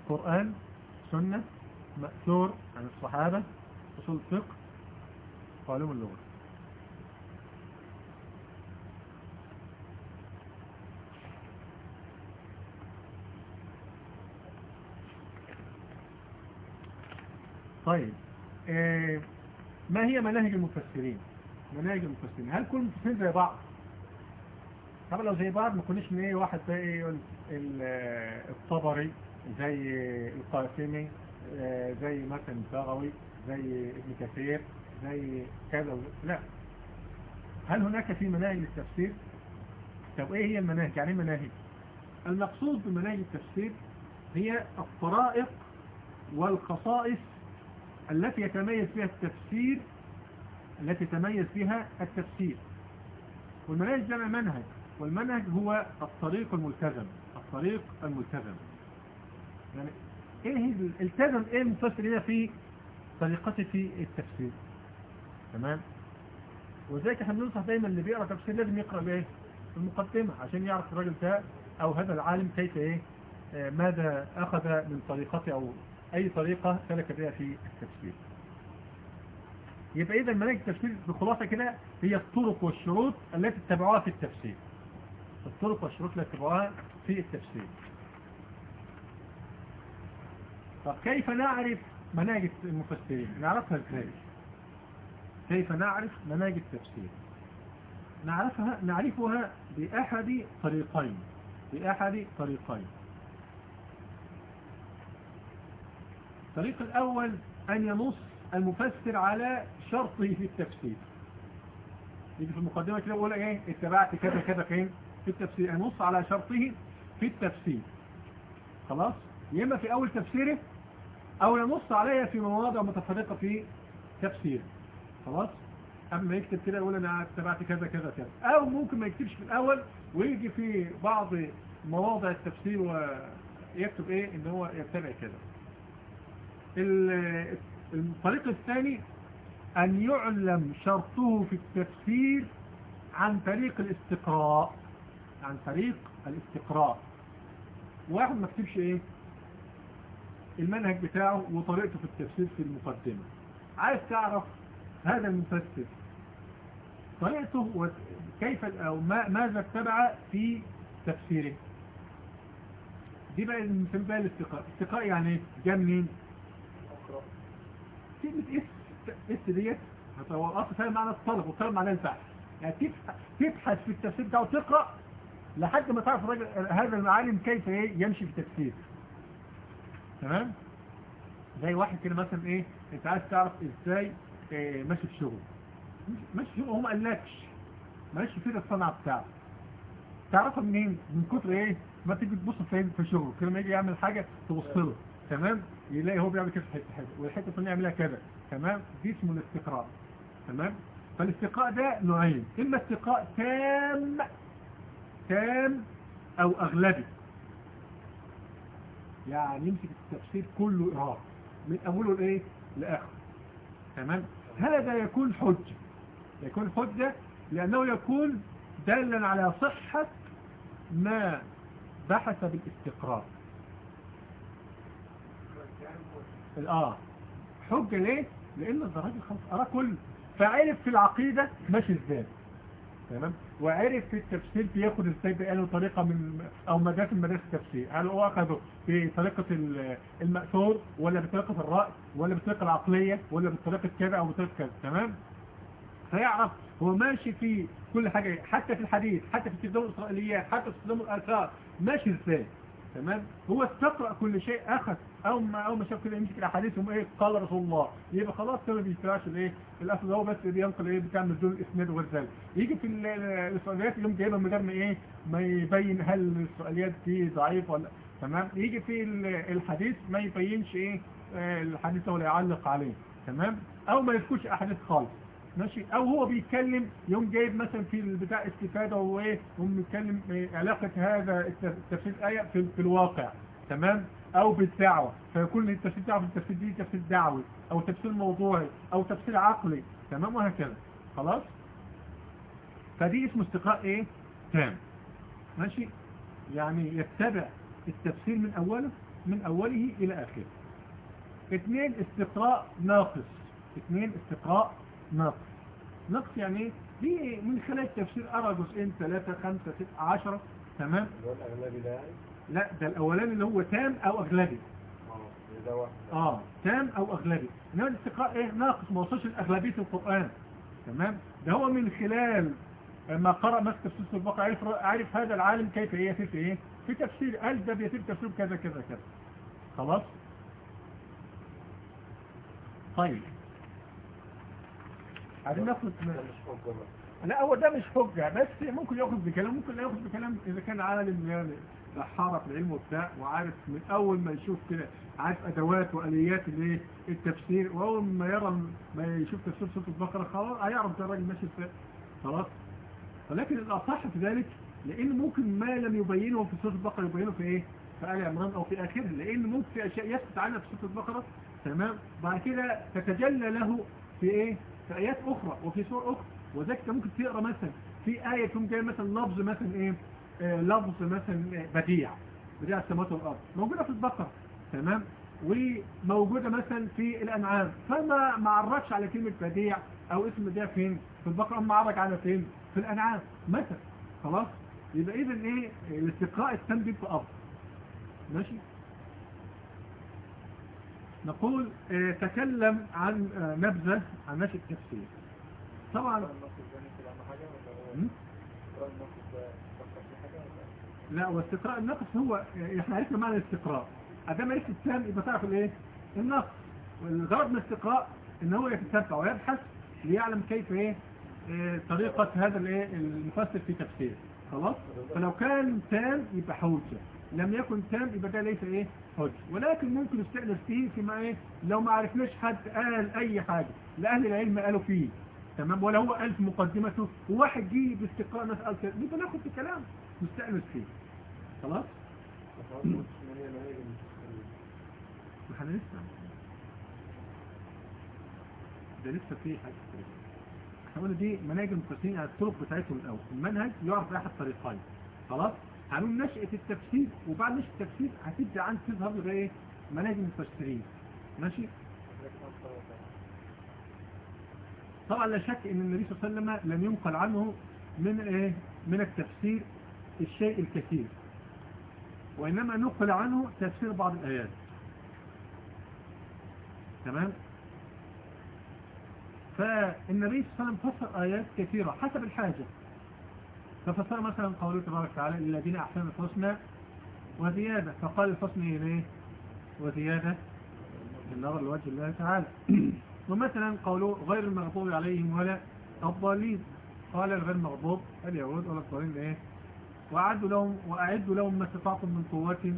قرآن سنة مأثور عن الصحابة أصول الفقه وعلوم اللغة طيب آه، ما هي مناهج المفسرين؟ مناهج المفسرين. هل كل المفسرين زي بعض؟ طبعا لو زي بعض ما كناش من إيه واحد زي الطبري زي القاسمي آه، زي مثلا البغوي. زي ابن كثير زي كذا لا. هل هناك في مناهج للتفسير؟ طب إيه هي المناهج؟ يعني إيه مناهج المقصود بمناهج التفسير هي الطرائق والخصائص التي يتميز فيها التفسير التي يتميز فيها التفسير. والمنهج جمع منهج والمنهج هو الطريق الملتزم الطريق الملتزم. يعني إيه ال- التزم إيه المفسر هنا في طريقته في التفسير. تمام؟ وذلك إحنا بننصح دايما اللي بيقرأ تفسير لازم يقرأ بإيه؟ المقدمة عشان يعرف الراجل ده أو هذا العالم كيف إيه؟ آه، ماذا أخذ من طريقته أو أي طريقة سلك بها في التفسير. يبقى اذا مناهج التفسير بخلاصة كده هي الطرق والشروط التي اتبعوها في التفسير. الطرق والشروط التي اتبعوها في التفسير. طب كيف نعرف مناهج المفسرين. نعرفها إزاي؟ كيف نعرف مناهج التفسير؟ نعرفها نعرفها بأحد طريقين. بأحد طريقين. الطريق الأول أن ينص المفسر على شرطه في التفسير. يجي في المقدمة كده يقول إيه؟ اتبعت كذا كذا فين؟ في التفسير. ينص على شرطه في التفسير. خلاص؟ يا إما في أول تفسيره أو ينص عليها في مواضع متفرقة في تفسيره خلاص؟ قبل ما يكتب كده يقول أنا اتبعت كذا كذا كذا. أو ممكن ما يكتبش في الأول ويجي في بعض مواضع التفسير ويكتب إيه؟ إن هو يتبع ال- الطريق الثاني أن يعلم شرطه في التفسير عن طريق الاستقراء. عن طريق الاستقراء. واحد ما كتبش إيه؟ المنهج بتاعه وطريقته في التفسير في المقدمة. عايز تعرف هذا المفسر. طريقته وكيف أو ما ماذا اتبع في تفسيره. دي بقى بنسميها بقى الاستقراء الاستقراء يعني؟ جاء منين كلمة اس إس ديت أصلا فاهم معنى الطلب والطلب معناه البحث. يعني تبحث, في التفسير بتاعه وتقرأ لحد ما تعرف الراجل هذا العالم كيف يمشي في التفسير. تمام؟ زي واحد كده مثلا إيه أنت عايز تعرف إزاي إيه ماشي في شغل. ماشي في شغل هو ما قالكش. ماشي في الصنعة بتاعه تعرفها منين؟ من كتر إيه؟ ما تيجي تبص فين؟ في شغله كل ما يجي يعمل حاجة تبص له. تمام؟ يلاقي هو بيعمل كده في حتة حتة والحتة الثانية يعملها كده. تمام؟ دي اسمه الاستقراء. تمام؟ فالاستقراء ده نوعين. إما استقراء تام تام أو أغلبي. يعني يمسك التفسير كله إرهاب من أوله لإيه؟ لآخره. تمام؟ هذا يكون حجة. يكون حجة لأنه يكون دالا على صحة ما بحث بالاستقرار. الآه حجة ليه؟ لأن الراجل خلاص أراه كله فعرف في العقيدة ماشي إزاي. تمام؟ وعرف في التفسير بياخد إزاي بقاله طريقة من أو مدارس من مدارس التفسير هل هو أخذه بطريقة ال- المأثور ولا بطريقة الرأي ولا بالطريقة العقلية ولا بطريقة كذا أو بطريقة كذا؟ تمام؟ فيعرف هو ماشي في كل حاجة حتى في الحديث حتى في استخدام الإسرائيليات حتى في استخدام الآثار ماشي إزاي؟ تمام؟ هو استقرأ كل شيء أخذ أو ما أو ما شاف كده يمسك الأحاديث يقوم إيه؟ قال رسول الله. يبقى خلاص كده ما الإيه؟ الأصل هو بس بينقل إيه؟ بتاع نزول الإسناد وغير ذلك يجي في ال- الإسرائيليات يقوم جايبها من غير ما إيه؟ ما يبين هل الإسرائيليات دي ضعيف ولا تمام؟ يجي في ال- الحديث ما يبينش إيه؟ آه، الحديث ولا يعلق عليه. تمام؟ أو ما يذكرش أحاديث خالص. ماشي؟ أو هو بيتكلم يوم جايب مثلا في البتاع استفادة وهو إيه هم بيتكلم علاقة هذا التف- التفسير آية في, في الواقع تمام؟ أو بالدعوة فيكون التفسير بتاعه في التفسير دي تفسير دعوي أو تفسير موضوعي أو تفسير عقلي تمام؟ وهكذا. خلاص؟ فدي اسمه استقراء إيه؟ تام. ماشي؟ يعني يتبع التفسير من أوله من أوله إلى آخره. اثنين استقراء ناقص. اثنين استقراء ناقص نقص يعني إيه دي من خلال التفسير أرى جزئين ثلاثة خمسة ستة عشرة تمام؟ الأغلبي ده يعني؟ لا ده الأولاني اللي هو تام أو أغلبي. آه آه تام أو أغلبي. إنما الاستقراء إيه؟ ناقص ما وصلش لأغلبية القرآن. تمام؟ ده هو من خلال ما قرأ مثلا تفسير سورة البقرة. عرف, عرف هذا العالم كيف إيه؟ في إيه؟ في تفسير قال ده بيتم تفسير كذا كذا كذا. خلاص؟ طيب. عايزين بقى لا هو ده مش حجة بس ممكن ياخد بكلام ممكن لا ياخد بكلام إذا كان عالم يعني حارة في العلم وبتاع وعارف من أول ما يشوف كده عارف أدوات وآليات الايه التفسير وأول ما يرى ما يشوف تفسير سورة البقرة خلاص هيعرف ده الراجل ماشي إزاي. خلاص؟ ولكن الأصح في ذلك لأن ممكن ما لم يبينه في سورة البقرة يبينه في إيه؟ في آل عمران أو في آخره لأن ممكن في أشياء يسكت عنها في سورة البقرة تمام؟ بعد كده تتجلى له في إيه؟ في آيات أخرى وفي سور أخرى. وذلك ممكن تقرأ مثلا في آية تكون جاية مثلا لفظ مثلا إيه؟ آه لفظ مثلا آه، بديع. بديع السماوات والأرض. موجودة في البقرة. تمام؟ وموجودة مثلا في الأنعام. فما ما على كلمة بديع أو اسم بديع فين؟ في البقرة. أما عرج على فين؟ في الأنعام. مثلا. خلاص؟ يبقى إذا إيه؟ الاستقراء التام بيبقى أفضل ماشي؟ نقول آه، تكلم عن آه، نبذة عن نشأة التفسير. طبعا. لا واستقراء النقص هو آه، إحنا عرفنا معنى الاستقراء. أدام عرفت التام يبقى تعرف الإيه؟ النقص. والغرض من الاستقراء إن هو يتتبع ويبحث ليعلم كيف إيه؟ طريقة هذا الإيه؟ المفسر في تفسير. خلاص؟ فلو كان تام يبقى حجة لم يكن تام يبقى ده ليس إيه؟ حجة. ولكن ممكن نستأنس فيه فيما إيه؟ لو ما عرفناش حد قال أي حاجة لأهل العلم قالوا فيه. تمام؟ ولا هو قال في مقدمته وواحد جه باستقراء ناس قال كده. نبقى ناخد في كلام نستأنس فيه. خلاص. ما إحنا لسه ده لسه في كتير. إحنا دي مناهج المفسرين على الطرق بتاعتهم الأول. المنهج يعرف بأحد طريقين. خلاص؟ هنقول نشأة التفسير وبعد نشأة التفسير هتبدأ عن تظهر له إيه؟ مناهج المفسرين ماشي. طبعا لا شك إن النبي صلى الله عليه وسلم لم ينقل عنه من إيه؟ من التفسير الشيء الكثير. وإنما نقل عنه تفسير بعض الآيات. تمام؟ فالنبي صلى الله عليه وسلم فسر آيات كثيرة حسب الحاجة. ففسر مثلا قوله تبارك وتعالى للذين أحسنوا الحسنى وزيادة فقال الحسنى إيه؟ وزيادة النظر لوجه الله تعالى. ومثلا قوله غير المغضوب عليهم ولا الضالين. قال الغير مغضوب اليهود ولا الضالين إيه؟ وأعدوا لهم وأعدوا لهم ما استطعتم من قوة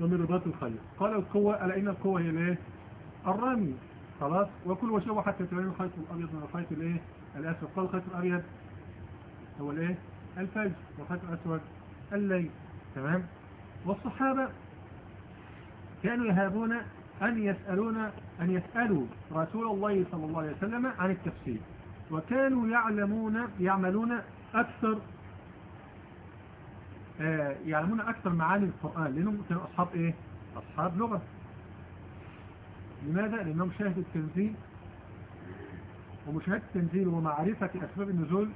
ومن رباط الخيل قال القوة ألا إن القوة هي الإيه؟ الرمي. خلاص؟ وكل وشوه حتى تبين الخيط الأبيض من الخيط الإيه؟ الأسود. قال الخيط الأبيض هو الايه الفجر والخيط الأسود الليل. تمام؟ والصحابة كانوا يهابون أن يسألون أن يسألوا رسول الله صلى الله عليه وسلم عن التفسير. وكانوا يعلمون يعملون أكثر آه، يعلمون أكثر معاني القرآن لأنهم كانوا أصحاب إيه؟ أصحاب لغة. لماذا؟ لأنهم شاهدوا التنزيل. ومشاهدة التنزيل ومعرفة أسباب النزول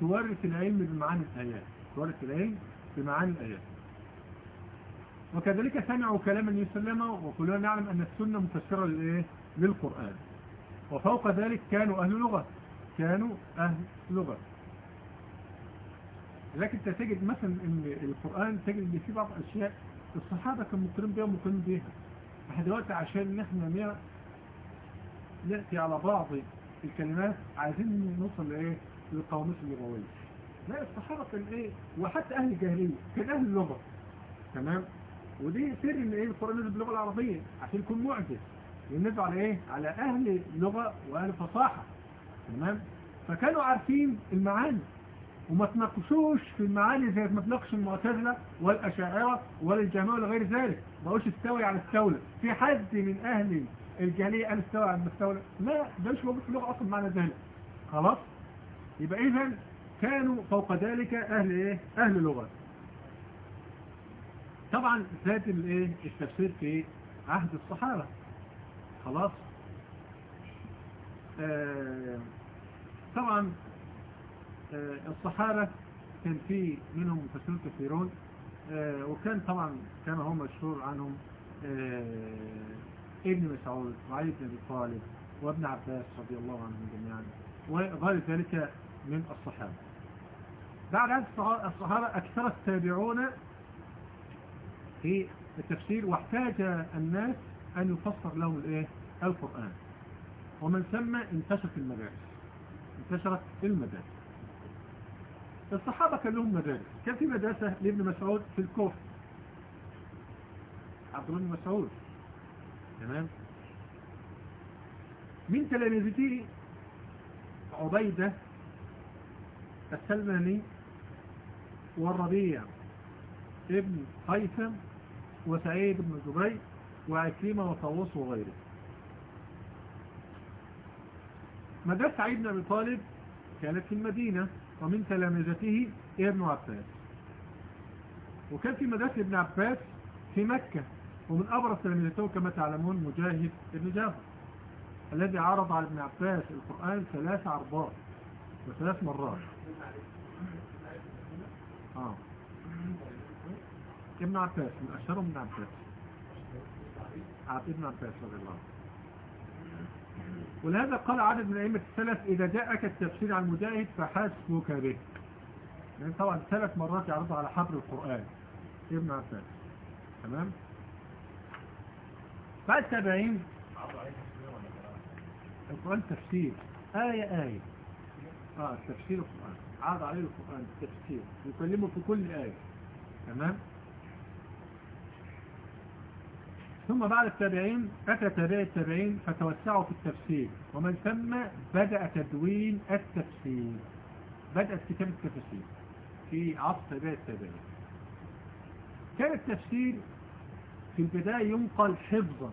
تورث العلم بمعاني الآيات. تورث العلم بمعاني الآيات. وكذلك سمعوا كلام النبي صلى الله عليه وسلم وكلنا نعلم أن السنة مفسرة للإيه؟ للقرآن. وفوق ذلك كانوا أهل لغة. كانوا أهل لغة. لكن تجد مثلا إن القرآن تجد ان في بعض الاشياء الصحابة كانوا مقرين بها ومقرين بها. إحنا دلوقتي عشان نع- نأتي على بعض الكلمات عايزين نوصل لإيه؟ للقواميس اللغوية. لا الصحابة كان إيه وحتى أهل الجاهلية كان أهل اللغة. تمام؟ ودي سر إن إيه؟ القرآن نزل باللغة العربية عشان يكون معجز. ينزل على إيه؟ على أهل لغة وأهل فصاحة تمام؟ فكانوا عارفين المعاني وما تناقشوش في المعاني زي ما تناقش المعتزلة والأشاعرة ولا الجماعه ولا غير ذلك. ما هوش استوي على استولى في حد من أهل الجاهلية قال استوى على المستولى لا ده مش موجود في اللغة أصلا معنى ذلك. خلاص؟ يبقى اذا كانوا فوق ذلك أهل إيه؟ أهل لغه طبعا ذات الإيه؟ التفسير في عهد الصحابة. خلاص؟ آه طبعا آه، الصحابة كان في منهم مفسرون كثيرون آه، وكان طبعا كما هو مشهور عنهم آه، ابن مسعود وعلي بن أبي طالب وابن عباس رضي الله عنهم جميعا وغير ذلك من الصحابة. بعد الصحا- الصحابة أكثر التابعون في التفسير واحتاج الناس أن يفسر لهم الإيه؟ القرآن. ومن ثم انتشرت المدارس. انتشرت المدارس. الصحابة كان لهم مدارس. كان في مدرسة لابن مسعود في الكوفة. عبد الله بن مسعود. تمام؟ من تلاميذته عبيدة السلماني والربيع ابن هيثم وسعيد بن جبير وعكرمة وطاووس وغيره. مدرسة علي بن أبي طالب كانت في المدينة ومن تلامذته ابن عباس. وكان في مدرسة ابن عباس في مكة ومن أبرز تلامذته كما تعلمون مجاهد ابن جابر الذي عرض على ابن عباس القرآن ثلاث عرضات وثلاث مرات. آه. ابن عباس من أشهرهم ابن عباس. ابن عباس رضي الله ولهذا قال عدد من أئمة السلف إذا جاءك التفسير عن مجاهد فحسبك به. لأن طبعا ثلاث مرات يعرضوا على حبر القرآن. ابن عباس. تمام؟ بعد التابعين القرآن تفسير. آية آية. آه تفسير القرآن عرض عليه القرآن تفسير يكلمه في كل آية. تمام؟ ثم بعد التابعين أتى تابع التابعين فتوسعوا في التفسير. ومن ثم بدأ تدوين التفسير. بدأت كتابة التفسير في عصر تابع التابعين. كان التفسير في البداية ينقل حفظا.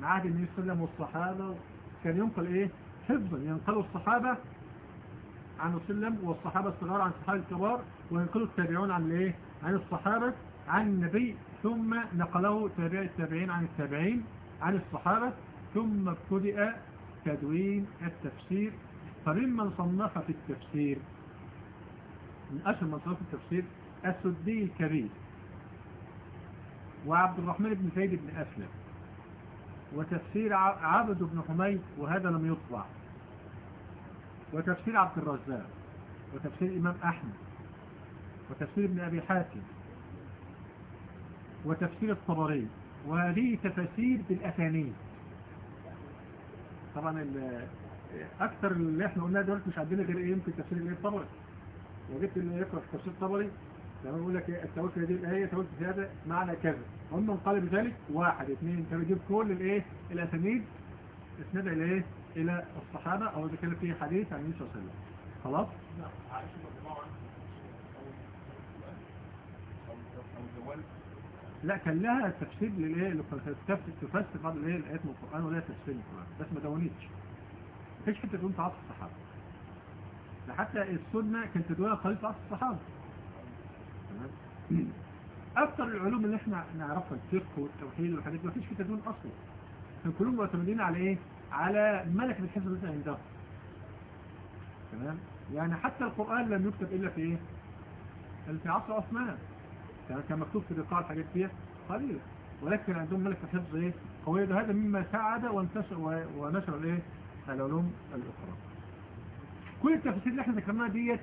مع عهد النبي صلى الله عليه وسلم والصحابة كان ينقل إيه؟ حفظا. ينقلوا الصحابة عن وسلم والصحابة الصغار عن الصحابة الكبار وينقلوا التابعون عن الإيه؟ عن الصحابة عن النبي ثم نقله تابع التابعين عن التابعين عن الصحابة ثم ابتدأ تدوين التفسير. فممن صنف في التفسير من أشهر من صنف التفسير السدي الكبير وعبد الرحمن بن زيد بن أسلم وتفسير عبد بن حميد وهذا لم يطبع. وتفسير عبد الرزاق وتفسير الإمام أحمد وتفسير ابن أبي حاتم وتفسير الطبري. وهذه تفاسير بالأسانيد. طبعا أكثر اللي إحنا قلناه دلوقتي مش عندنا غير إيه؟ يمكن تفسير الايه الطبري. وجبت اللي يقرأ في تفسير الطبري لما يقول لك التوكل دي الآية توكل في هذا معنى كذا. هم من قال بذلك واحد اثنين انت كل الإيه؟ الأسانيد اسند إلى إلى الصحابة أو إذا كان حديث عن النبي صلى الله عليه وسلم. خلاص؟ لا كان لها تفسير للآية تفسر بعض الآية الايات من القرآن ولها تفسير القرآن بس ما دونيتش مفيش حتة في عصر الصحابة؟ ده حتى السنة كانت تدونها في عصر الصحابة. تمام؟ أكثر العلوم اللي إحنا نعرفها الفقه والتوحيد والحاجات دي مفيش في تدوين أصلا. كان كلهم معتمدين على إيه؟ على ملكه الحفظ اللي عندهم تمام؟ يعني حتى القرآن لم يكتب إلا في إيه في عصر عثمان. يعني كان مكتوب في بقاع الحاجات دي قليلة ولكن عندهم ملكة حفظ إيه؟ قوية. هذا مما ساعد وانتشر ونشر الايه العلوم الأخرى. كل التفاسير اللي إحنا ذكرناها ديت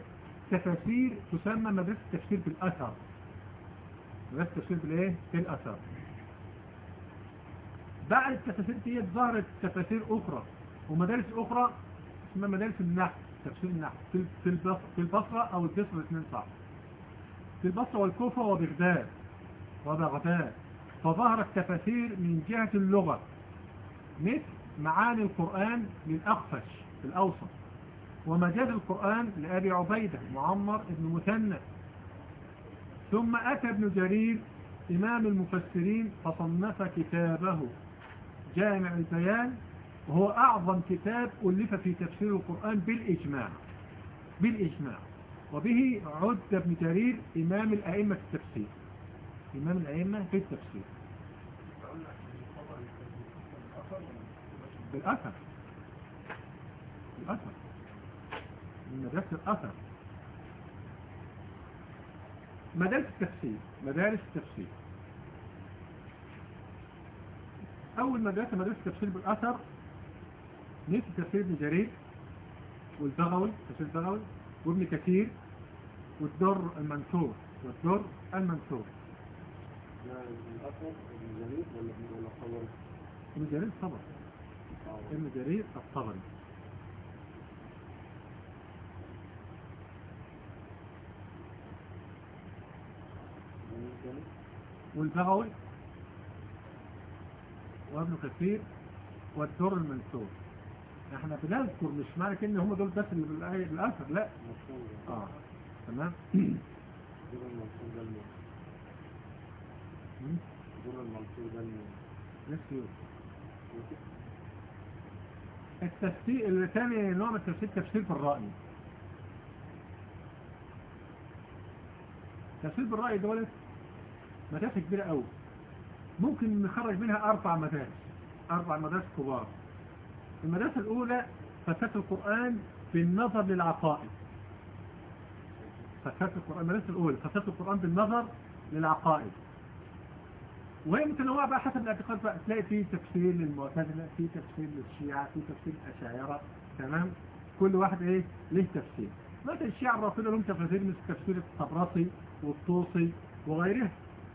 تفاسير تسمى مدرسة التفسير بالأثر. مدرسة التفسير بالإيه؟ بالأثر. بعد التفاسير ديت ظهرت تفاسير أخرى ومدارس أخرى اسمها مدارس النحو تفسير النحو في البصرة أو البصرة الاثنين صح. في البصرة والكوفة وبغداد وبغداد فظهرت تفاسير من جهة اللغة مثل معاني القرآن للأخفش في الأوسط ومجاز القرآن لأبي عبيدة معمر بن مثنى. ثم أتى ابن جرير إمام المفسرين فصنف كتابه. جامع البيان وهو أعظم كتاب ألف في تفسير القرآن بالإجماع بالإجماع. وبه عد ابن جرير إمام الأئمة في التفسير. إمام الأئمة في التفسير. بالأثر. بالأثر. من مدرسة الأثر. مدارس التفسير. مدارس التفسير. أول مدرسة مدرسة التفسير بالأثر نفس تفسير ابن جرير والبغوي تفسير البغوي وابن كثير والدر المنثور والدر المنثور؟ ابن جرير الطبري ابن جرير الطبري والبغوي وابن كثير والدر المنثور إحنا بنذكر مش معنى كده هم دول بس اللي بالاثر لا. آه. تمام. دور المنصور ده المين دور المنصور ده نفسي التفسير الثاني نوع من التفسير تفسير بالرأي. تفسير بالرأي دولت مدارس كبيرة قوي. ممكن نخرج منها أربع مدارس أربع مدارس كبار. المدرسة الأولى فساد القرآن بالنظر للعقائد. فساد القرآن المدرسة الأولى فساد القرآن بالنظر للعقائد. وهي متنوعة بقى حسب الاعتقاد بقى. تلاقي فيه تفسير للمعتزلة في تفسير للشيعة في تفسير الأشاعرة تمام؟ كل واحد إيه؟ له تفسير. مثلا الشيعة الرافضة لهم تفاسير مثل تفسير الطبرسي والطوسي وغيرها.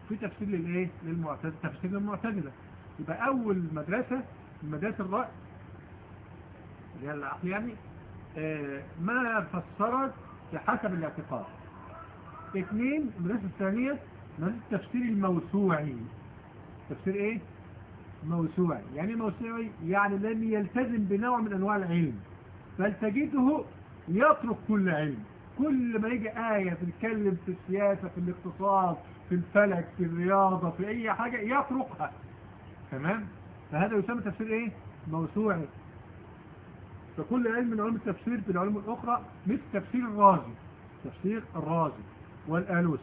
في تفسير للإيه؟ للمعتزلة تفسير للمعتزلة. يبقى أول مدرسة مدرسة الرأي اللي هي العقل يعني آه ما فسرت بحسب الاعتقاد. اثنين المدرسة الثانية مدرسة التفسير الموسوعي. تفسير إيه؟ موسوعي. يعني موسوعي يعني لم يلتزم بنوع من أنواع العلم بل تجده يترك كل علم. كل ما يجي آية تتكلم في السياسة في الاقتصاد في الفلك في الرياضة في أي حاجة يتركها تمام؟ فهذا يسمى تفسير إيه؟ موسوعي. فكل علم من علوم التفسير في العلوم الأخرى مثل تفسير الرازي تفسير الرازي والآلوسي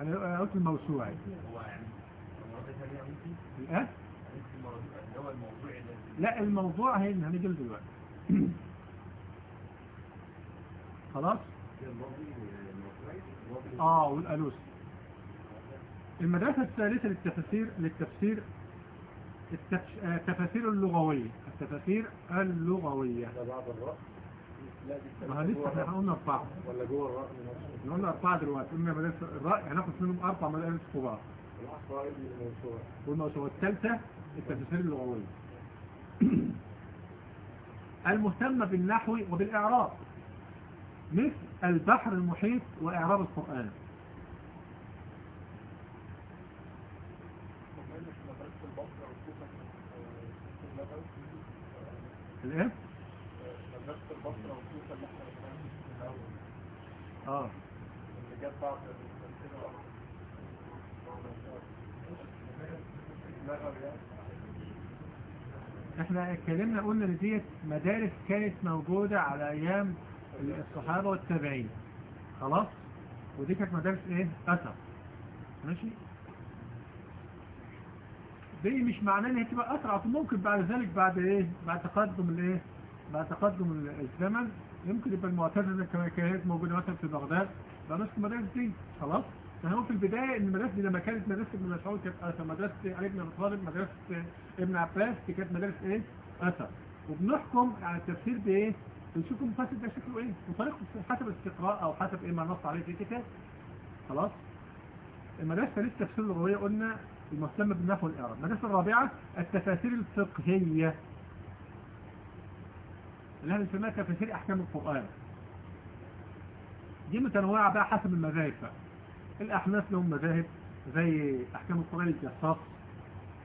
أنا قلت الموسوعي. هو يعني الآن؟ لا الموضوع هين هنيجي له دلوقتي. خلاص؟ آه والالوسي المدرسة الثالثة للتفسير للتفسير آه، التفاسير اللغوية. التفاسير اللغوية. ده بعد الرأس. لا دي ما هو لسه إحنا قلنا أربعة. ولا جوه نفسه إحنا قلنا أربعة دلوقتي. قلنا مدرسة الرأي هناخد منهم أربع مدارس كبار. الأحصائي الموسوعة والموسوعة الثالثة التفاسير اللغوية. المهتمة بالنحو وبالإعراب مثل البحر المحيط وإعراب القرآن؟ مدرسة البصرة والكوفة اللي إحنا بنعمل في الأول آه اللي جت بعد التفسير الأول إحنا اتكلمنا قلنا إن ديت مدارس كانت موجودة على أيام الصحابة والتابعين. خلاص؟ ودي كانت مدارس إيه؟ أثر. ماشي؟ دي مش معناه ان هي تبقى اسرع ممكن بعد ذلك بعد إيه؟ بعد تقدم الإيه؟ بعد تقدم الزمن يمكن يبقى المعتزلة كانت موجودة مثلا في بغداد بقى نفس المدارس دي. خلاص؟ فهو في البداية إن المدارس دي لما كانت مدرسة ابن مسعود كانت أثر. مدرسة علي بن أبي طالب مدرسة ابن عباس دي كانت مدارس إيه؟ أثر. وبنحكم على التفسير بإيه؟ بنشوف المفسر ده شكله إيه؟ وطريقه حسب الاستقراء أو حسب إيه ما نص عليه في الكتاب خلاص؟ المدرسة للتفسير اللغوية قلنا المهتمة بالنحو والإعراب. المدرسة الرابعة التفاسير الفقهية. اللي إحنا بنسميها تفاسير أحكام القرآن. دي متنوعة بقى حسب المذاهب بقى. الأحناف لهم مذاهب زي أحكام القرآن الجصاص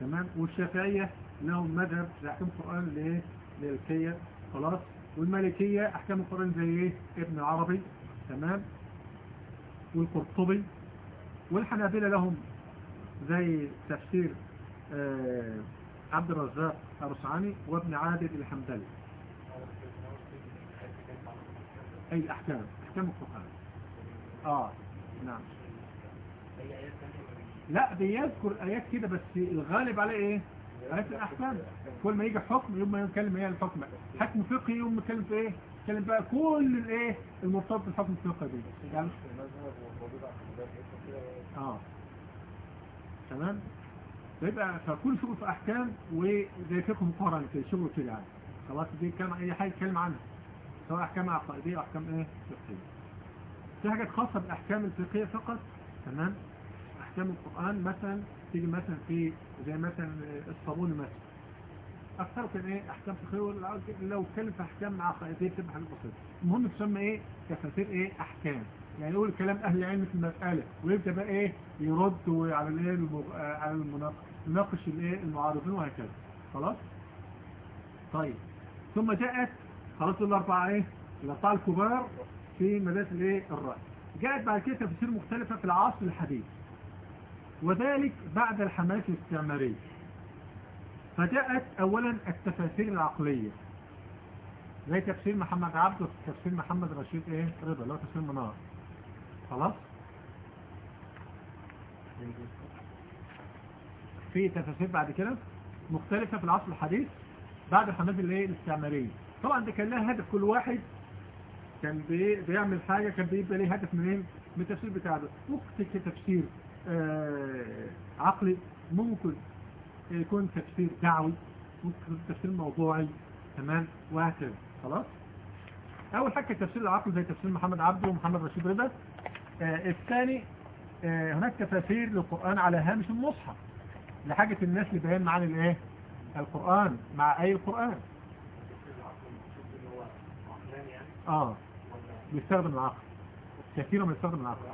تمام؟ والشافعية لهم مذهب زي أحكام القرآن للكية خلاص؟ والمالكية أحكام القرآن زي إيه؟ ابن عربي تمام؟ والقرطبي والحنابلة لهم زي تفسير آه، عبد الرزاق الرصعاني وابن عابد الحمدلي أي الأحكام أحكام القرآن. آه نعم. لا بيذكر آيات كده بس الغالب على إيه؟ آيات الأحكام. كل ما يجي حكم يوم ما يتكلم إيه؟ الحكم. حكم فقهي يوم يتكلم في إيه؟ يتكلم بقى كل الإيه المرتبط بالحكم الفقهي دي. يعني آه. تمام؟ فيبقى فكل شغل في أحكام وزي فقه مقارنة كده شغل كده يعني. خلاص دي كلام أي حاجة يتكلم عنها. سواء أحكام عقائدية أو أحكام إيه؟ فقهية. في حاجات خاصة بالأحكام الفقهية فقط تمام؟ أحكام القرآن مثلا تيجي مثلا في زي مثلا الصابون مثلا. أكثر كان أحكام فقهيه ولا- لو اتكلم في أحكام عقائديه بتبقى حاجة بسيطة. المهم تسمى إيه؟ تفاسير إيه؟ أحكام. يعني يقول كلام أهل العلم في المسألة ويبدأ بقى إيه؟ يرد على المغ- آه، على المناقش يناقش الإيه؟ المعارضين وهكذا. خلاص؟ طيب. ثم جاءت خلاص الأربعة إيه؟ الأربعة الكبار في مدارس الإيه؟ الرأي. جاءت بعد كده تفاسير مختلفة في العصر الحديث. وذلك بعد الحماس الاستعماري فجاءت اولا التفاسير العقلية. زي تفسير محمد عبده تفسير محمد رشيد إيه؟ رضا اللي هو تفسير منار. خلاص؟ في تفاسير بعد كده مختلفة في العصر الحديث بعد الحماس الاستعمارية. طبعا ده كان لها هدف كل واحد كان بي- بيعمل حاجة كان بيبقى ليه هدف منين؟ من التفسير بتاعه ممكن تفسير آه عقلي ممكن يكون تفسير دعوي ممكن يكون تفسير موضوعي تمام؟ وهكذا. خلاص؟ أول حاجة تفسير العقل زي تفسير محمد عبده ومحمد رشيد رضا. آه الثاني آه هناك تفاسير للقرآن على هامش المصحف لحاجة الناس لبيان معاني الإيه؟ القرآن مع أي القرآن. آه. بيستخدم العقل. كثيرا ما يستخدم العقل.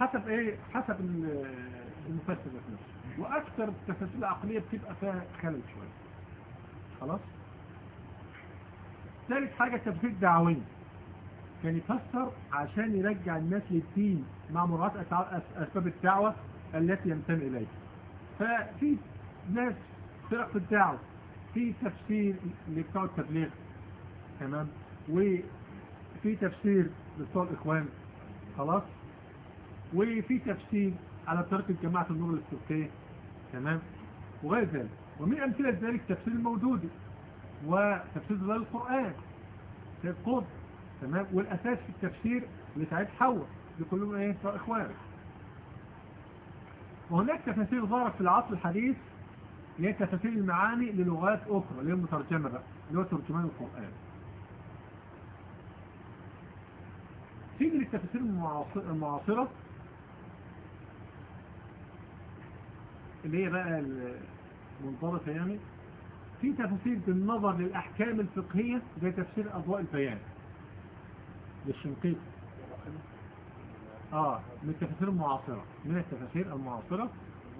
حسب إيه؟ حسب ال- المفسر نفسه وأكثر التفاسير العقلية بتبقى فيها خلل شوية. خلاص؟ ثالث حاجة تفسير دعوي كان يفسر عشان يرجع الناس للدين مع مراعاة أسباب الدعوة التي ينتمي إليها. ففي ناس فرق في الدعوة. في تفسير لبتوع التبليغ. تمام؟ وفي تفسير لبتوع الاخوان خلاص؟ وفي تفسير على طريقة جماعة النور السلوكية تمام؟ وغير ذلك ومن أمثلة ذلك تفسير الموجودي وتفسير ظلال القرآن سيد قطب تمام؟ والأساس في التفسير لسعيد حوا دي كلهم إيه؟ بتوع إخوان وهناك تفاسير ظهرت في العصر الحديث هي تفاسير المعاني للغات أخرى اللي هي المترجمة بقى اللي هو ترجمان القرآن. تيجي للتفاسير المعاص- المعاصرة اللي هي بقى المنضبطة يعني في تفاسير بالنظر للأحكام الفقهية زي تفسير أضواء البيان للشنقيطي. آه من التفاسير المعاصرة من التفاسير المعاصرة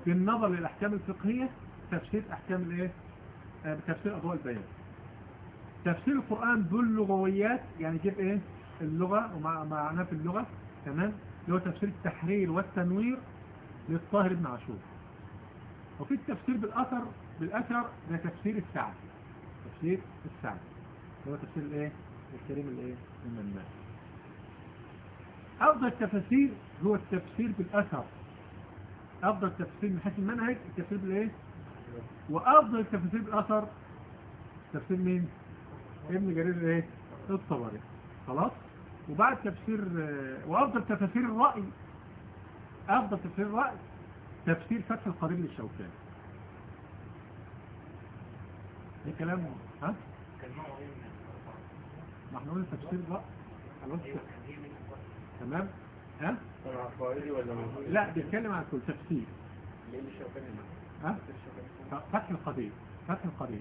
بالنظر للأحكام الفقهية تفسير أحكام الإيه؟ آه تفسير أضواء البيان. تفسير القرآن باللغويات يعني جيب إيه؟ اللغة ومع معناه في اللغة. تمام؟ اللي هو تفسير التحرير والتنوير للطاهر بن عاشور. وفي التفسير بالأثر بالأثر ده تفسير السعد. تفسير السعد. اللي هو تفسير الإيه؟ الكريم الإيه؟ المنان أفضل التفاسير هو التفسير بالأثر. أفضل تفسير من حيث المنهج التفسير بالإيه؟ وأفضل التفسير بالأثر تفسير مين؟ ابن جرير الإيه؟ الطبري. خلاص؟ وبعد تفسير آه، وأفضل تفسير الرأي أفضل تفسير الرأي تفسير فتح القريب للشوكاني. ده كلام ها؟ إيه ما إحنا قلنا تفسير الرأي. خلاص؟ إيه تمام؟ ها؟ لا بيتكلم عن كل تفسير. ها؟ فتح القضية فتح القضية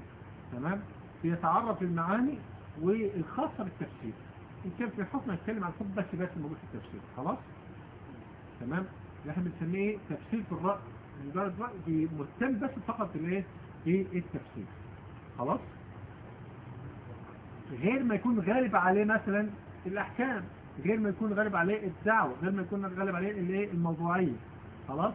تمام؟ بيتعرف المعاني والخاصة بالتفسير. إن كان في الحكم هيتكلم عن الحكم بس بس موجود في التفسير. خلاص؟ تمام؟ إحنا بنسميه تفسير في الرأي مجرد رأي مهتم بس فقط بالإيه؟ إيه التفسير خلاص؟ غير ما يكون غالب عليه مثلا الأحكام غير ما يكون غالب عليه الدعوة غير ما يكون غالب عليه الإيه؟ الموضوعية. خلاص؟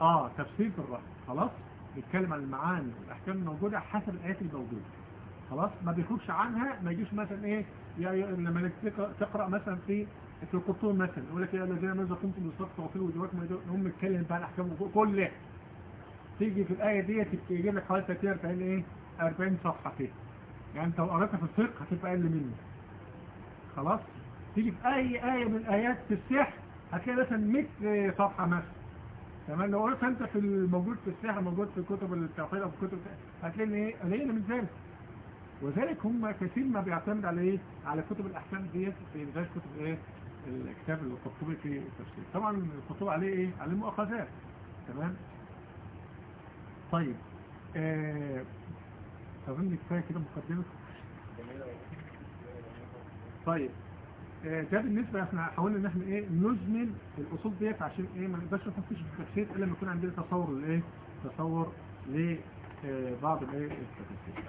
آه تفسير في الرأي. خلاص؟ بيتكلم عن المعاني والأحكام الموجودة حسب الآيات الموجودة. خلاص؟ ما بيخرجش عنها ما يجيش مثلا يعني لما تقرأ مثلا في في القرطون مثلا يقول لك يا الذين نزلوا قمتم بالصدق وفي وجوهكم هم يتكلم بقى الأحكام كلها. تيجي في الآية ديت يجيب لك حوالي 30 40 إيه 40 صفحة فيها يعني أنت لو قريتها في الفقه هتبقى أقل منه خلاص؟ تيجي في أي آية من ايات في السحر هتلاقي مثلا 100 صفحة مثلا. تمام؟ لو قريت أنت في الموجود في السحر موجود في كتب التوحيد أو في كتب هتلاقي إن إيه؟ قليله من ذلك. وذلك هم كثير ما بيعتمد على إيه على كتب الأحكام ديت في انتاج كتب إيه؟ الكتاب القرطبي في التفسير. طبعا القرطبي عليه إيه؟ عليه مؤاخذات. تمام؟ طيب آه، كفاية كده مقدمة. طيب. ده بالنسبة إحنا حاولنا إن إحنا إيه نزمن الأصول ديت عشان إيه ما نقدرش نخش في التفسير إلا لما يكون عندنا تصور لإيه تصور لبعض الإيه التفاسير.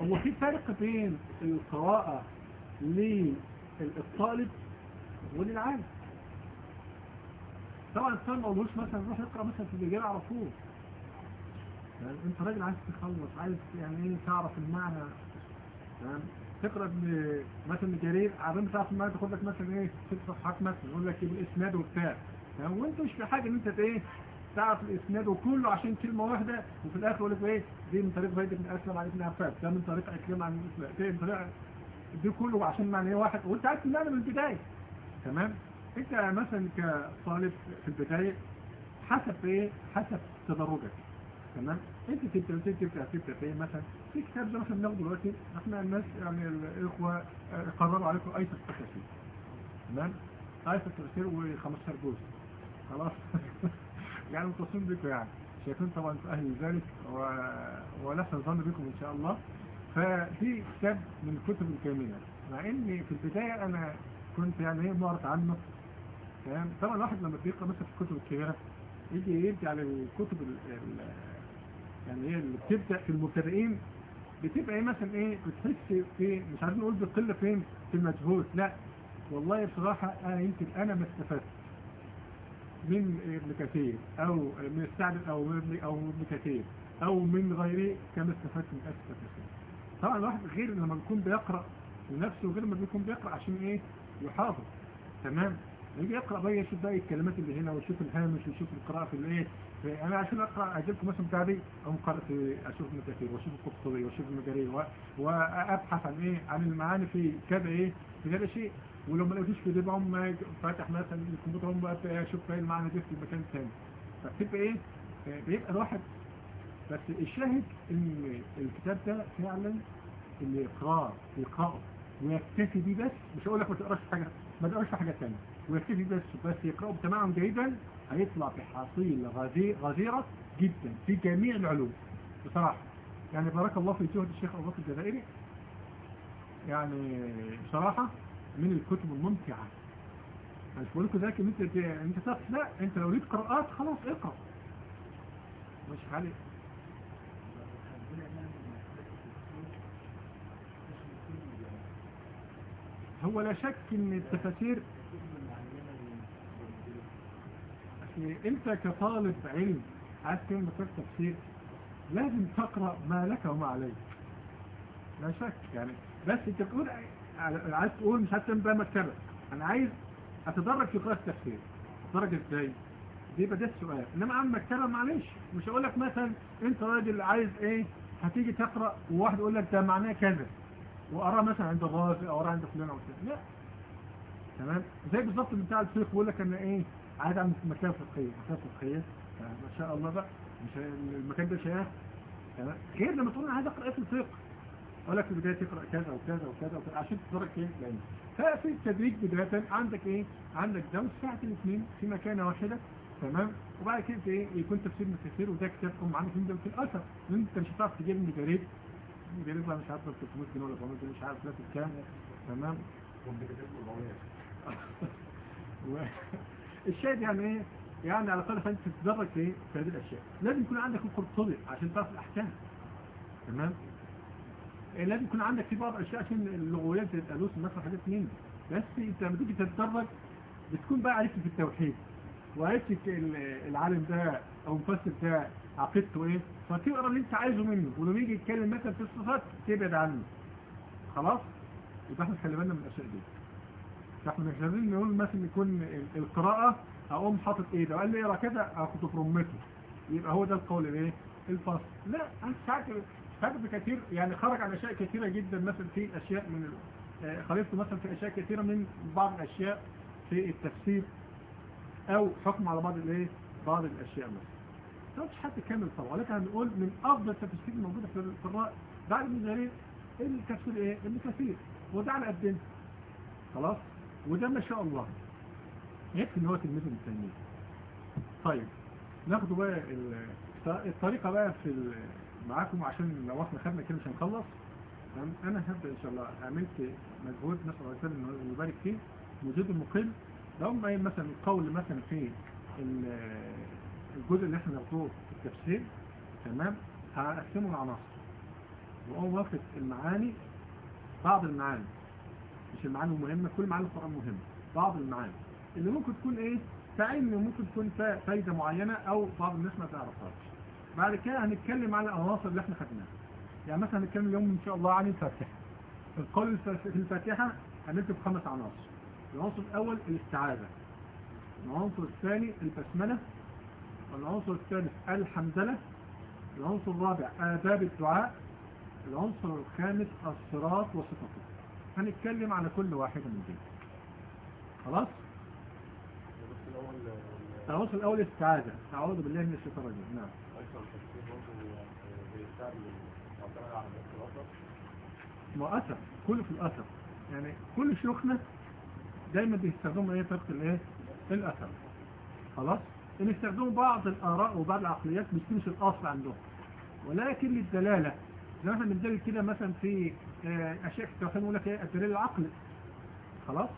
هو في فرق بين القراءة للطالب وللعالم. طبعا الطالب ما قولوش مثلا روح اقرأ مثلا في الرجال على طول. يعني انت راجل عايز تخلص عايز يعني إيه تعرف المعنى تمام تقرأ ابن مثلا ابن جرير عشان تعرف المعنى؟ تاخد لك مثلا إيه ست صفحات مثلا يقول لك الاسناد وبتاع تمام وانت مش في حاجة إن انت إيه تعرف الإسناد وكله عشان كلمة واحدة وفي الآخر يقول لك إيه دي من طريق زيد بن أسلم عن ابن عباس ده من طريق عكرمه عن الاسلام ده طريق دي كله عشان معنى واحد وانت عارف المعنى من البداية تمام؟ انت مثلا كطالب في البداية حسب إيه حسب تدرجك. تمام؟ انت تبدا في إيه مثلا في كتاب ما إحنا بناخده دلوقتي إحنا الناس يعني الإخوة قرروا عليكم ايسر التفاسير تمام؟ ايسر التفاسير و15 جزء خلاص؟ يعني متصلين بكم يعني. شايفين طبعا أهل ذلك و... ونحسن ظن بكم إن شاء الله. ففي كتاب من الكتب الكاملة مع ان في البداية أنا كنت يعني إيه معرض عنه. تمام؟ طبعا الواحد لما بيقرأ مثلا في الكتب الكبيرة يجي يرجع للكتب. يعني هي اللي بتبدأ في المبتدئين بتبقى إيه مثلا إيه بتحس في مش عايزين نقول بقلة فين في المجهود. لا والله بصراحة أنا يمكن أنا ما استفدت من ابن كثير أو من السعد أو من أو ابن كثير أو من غيره كما استفدت من كثير طبعا الواحد غير لما بيكون بيقرأ لنفسه غير لما بيكون بيقرأ عشان إيه يحافظ. تمام؟ يجي يقرأ بقى يشوف بقى الكلمات اللي هنا ويشوف الهامش ويشوف القراءة في الإيه أنا عشان أقرأ اجيبكم مثلا بتاع دي اقوم قرأت أشوف ابن كثير وأشوف القرطبي وأشوف و- وأبحث عن إيه عن المعاني في كذا إيه في كذا شيء ولو ما لقيتوش في دي بقوم فاتح مثلا الكمبيوتر بقى أشوف إيه المعنى ده في مكان ثاني فبتبقى إيه؟ آه، بيبقى الواحد بس الشاهد إن الكتاب ده فعلا اللي يقرأه يقرأه ويكتفي بيه بس مش هقول لك ما تقراش حاجة ما تقراش حاجة ثانية ويكتفي بس بس يقرأه تماما جيدا هيطلع بحصيلة غزي- غزيرة جدا في جميع العلوم. بصراحة يعني بارك الله في جهد الشيخ أبو بكر الجزائري. يعني بصراحة من الكتب الممتعة. مش بقول لكم ذاك إن أنت أنت تقف لا أنت لو ليك قراءات خلاص اقرأ. مش عليك هو لا شك إن التفاسير أنت كطالب علم عايز كلمة تفسير لازم تقرأ ما لك وما عليك. لا شك يعني بس أنت تقول عايز تقول مش هتم بقى مكتبة. أنا عايز أتدرج في قراءة التفسير. أتدرج إزاي؟ دي ده السؤال. إنما عن مكتبة معلش. مش هقول لك مثلا أنت راجل عايز إيه هتيجي تقرأ وواحد يقول لك ده معناه كذا وأراه مثلا عند الرازي أو أراه عند فلان أو فلان. لا. تمام؟ زي بالظبط بتاع الفقه بيقول لك أنا إيه عايز أعمل مكان فقهية مكان فقهية ما شاء الله بقى. مش المكان ده شيخ. تمام. غير لما تقول أنا عايز إيه في الفقه؟ أقول لك في البداية تقرأ كذا وكذا وكذا وكذا عشان تتدرج فين لأن ففي التدريج بداية عندك إيه؟ عندك ده ساعة الاثنين في مكانة واحدة. تمام. وبعد كده إيه؟ يكون تفسير من كثير وده كتاب أم ده في الأثر. لأن أنت مش هتعرف تجيب من جريد جريد بقى مش عارف 300 جنيه ولا 400 جنيه مش عارف ثلاثة كام تمام. الشاهد يعني إيه؟ يعني على الأقل فانت تتدرج في هذه الأشياء. لازم يكون عندك القرطبي عشان تعرف الأحكام. تمام؟ إيه لازم يكون عندك في بعض الأشياء عشان اللغويات زي الألوس مثلا حاجات دي. بس أنت لما تيجي تتدرج بتكون بقى عرفت في التوحيد وعرفت ال- العالم ده أو المفسر ده عقيدته إيه؟ فتقرا اللي أنت عايزه منه. ولما يجي يتكلم مثلا في الصفات تبعد عنه. خلاص؟ يبقى إحنا خلي بالنا من الأشياء دي. فاحنا مش لازم نقول مثلا يكون ال- القراءة اقوم حاطط إيه ده قال لي اقرا كده اخده في رمته يبقى هو ده القول الايه الفصل. لا ساعات ساعات بكثير يعني خرج عن أشياء كثيرة جدا مثلا في أشياء من ال- آه، مثلا في أشياء كثيرة من بعض الأشياء في التفسير أو حكم على بعض الإيه؟ بعض الأشياء مثلا. مش حد كامل طبعا ولكن هنقول من أفضل التفسير الموجوده في الرأي. بعد ابن جرير التفسير إيه؟ ابن كثير. وده على قدنا. خلاص؟ وده ما شاء الله. يكفي إن هو تلميذ ابن تيميه طيب ناخده بقى ال- الطريقة بقى في معاكم عشان لو إحنا خدنا كده مش هنخلص؟ أنا هبدأ إن شاء الله. عملت مجهود نسال الله تعالى انه يبارك فيه وجود المقل لو ما مثلا القول مثلا في ال- الجزء اللي إحنا ناخدوه في التفسير تمام؟ هقسمه لعناصر وأقوم واخد المعاني بعض المعاني. مش المعاني المهمة كل معاني القرآن مهمة بعض المعاني. اللي ممكن تكون إيه؟ تعين وممكن تكون فا- فايدة معينة أو بعض الناس ما تعرفهاش. بعد كده هنتكلم على العناصر اللي إحنا خدناها. يعني مثلا هنتكلم اليوم إن شاء الله عن الفاتحة. القول الفاتحة هنكتب خمس عناصر. العنصر الأول الاستعاذة. العنصر الثاني البسملة. العنصر الثالث الحمدلة العنصر الرابع آداب الدعاء. العنصر الخامس الصراط وصفته هنتكلم على كل واحدة من دي. خلاص؟ بس الأول الاستعاذة أعوذ بالله من الشيطان الرجيم. نعم. ما أثر كله في الأثر يعني كل شيوخنا دايما بيستخدموا إيه؟ طريقة الإيه؟ الأثر. خلاص؟ إن استخدموا بعض الآراء وبعض العقليات مش مش الأصل عندهم. ولكن للدلالة زي ما إحنا بندلل كده مثلا في آه، اشياء كتير يقول لك إيه؟ الدليل العقلي. خلاص؟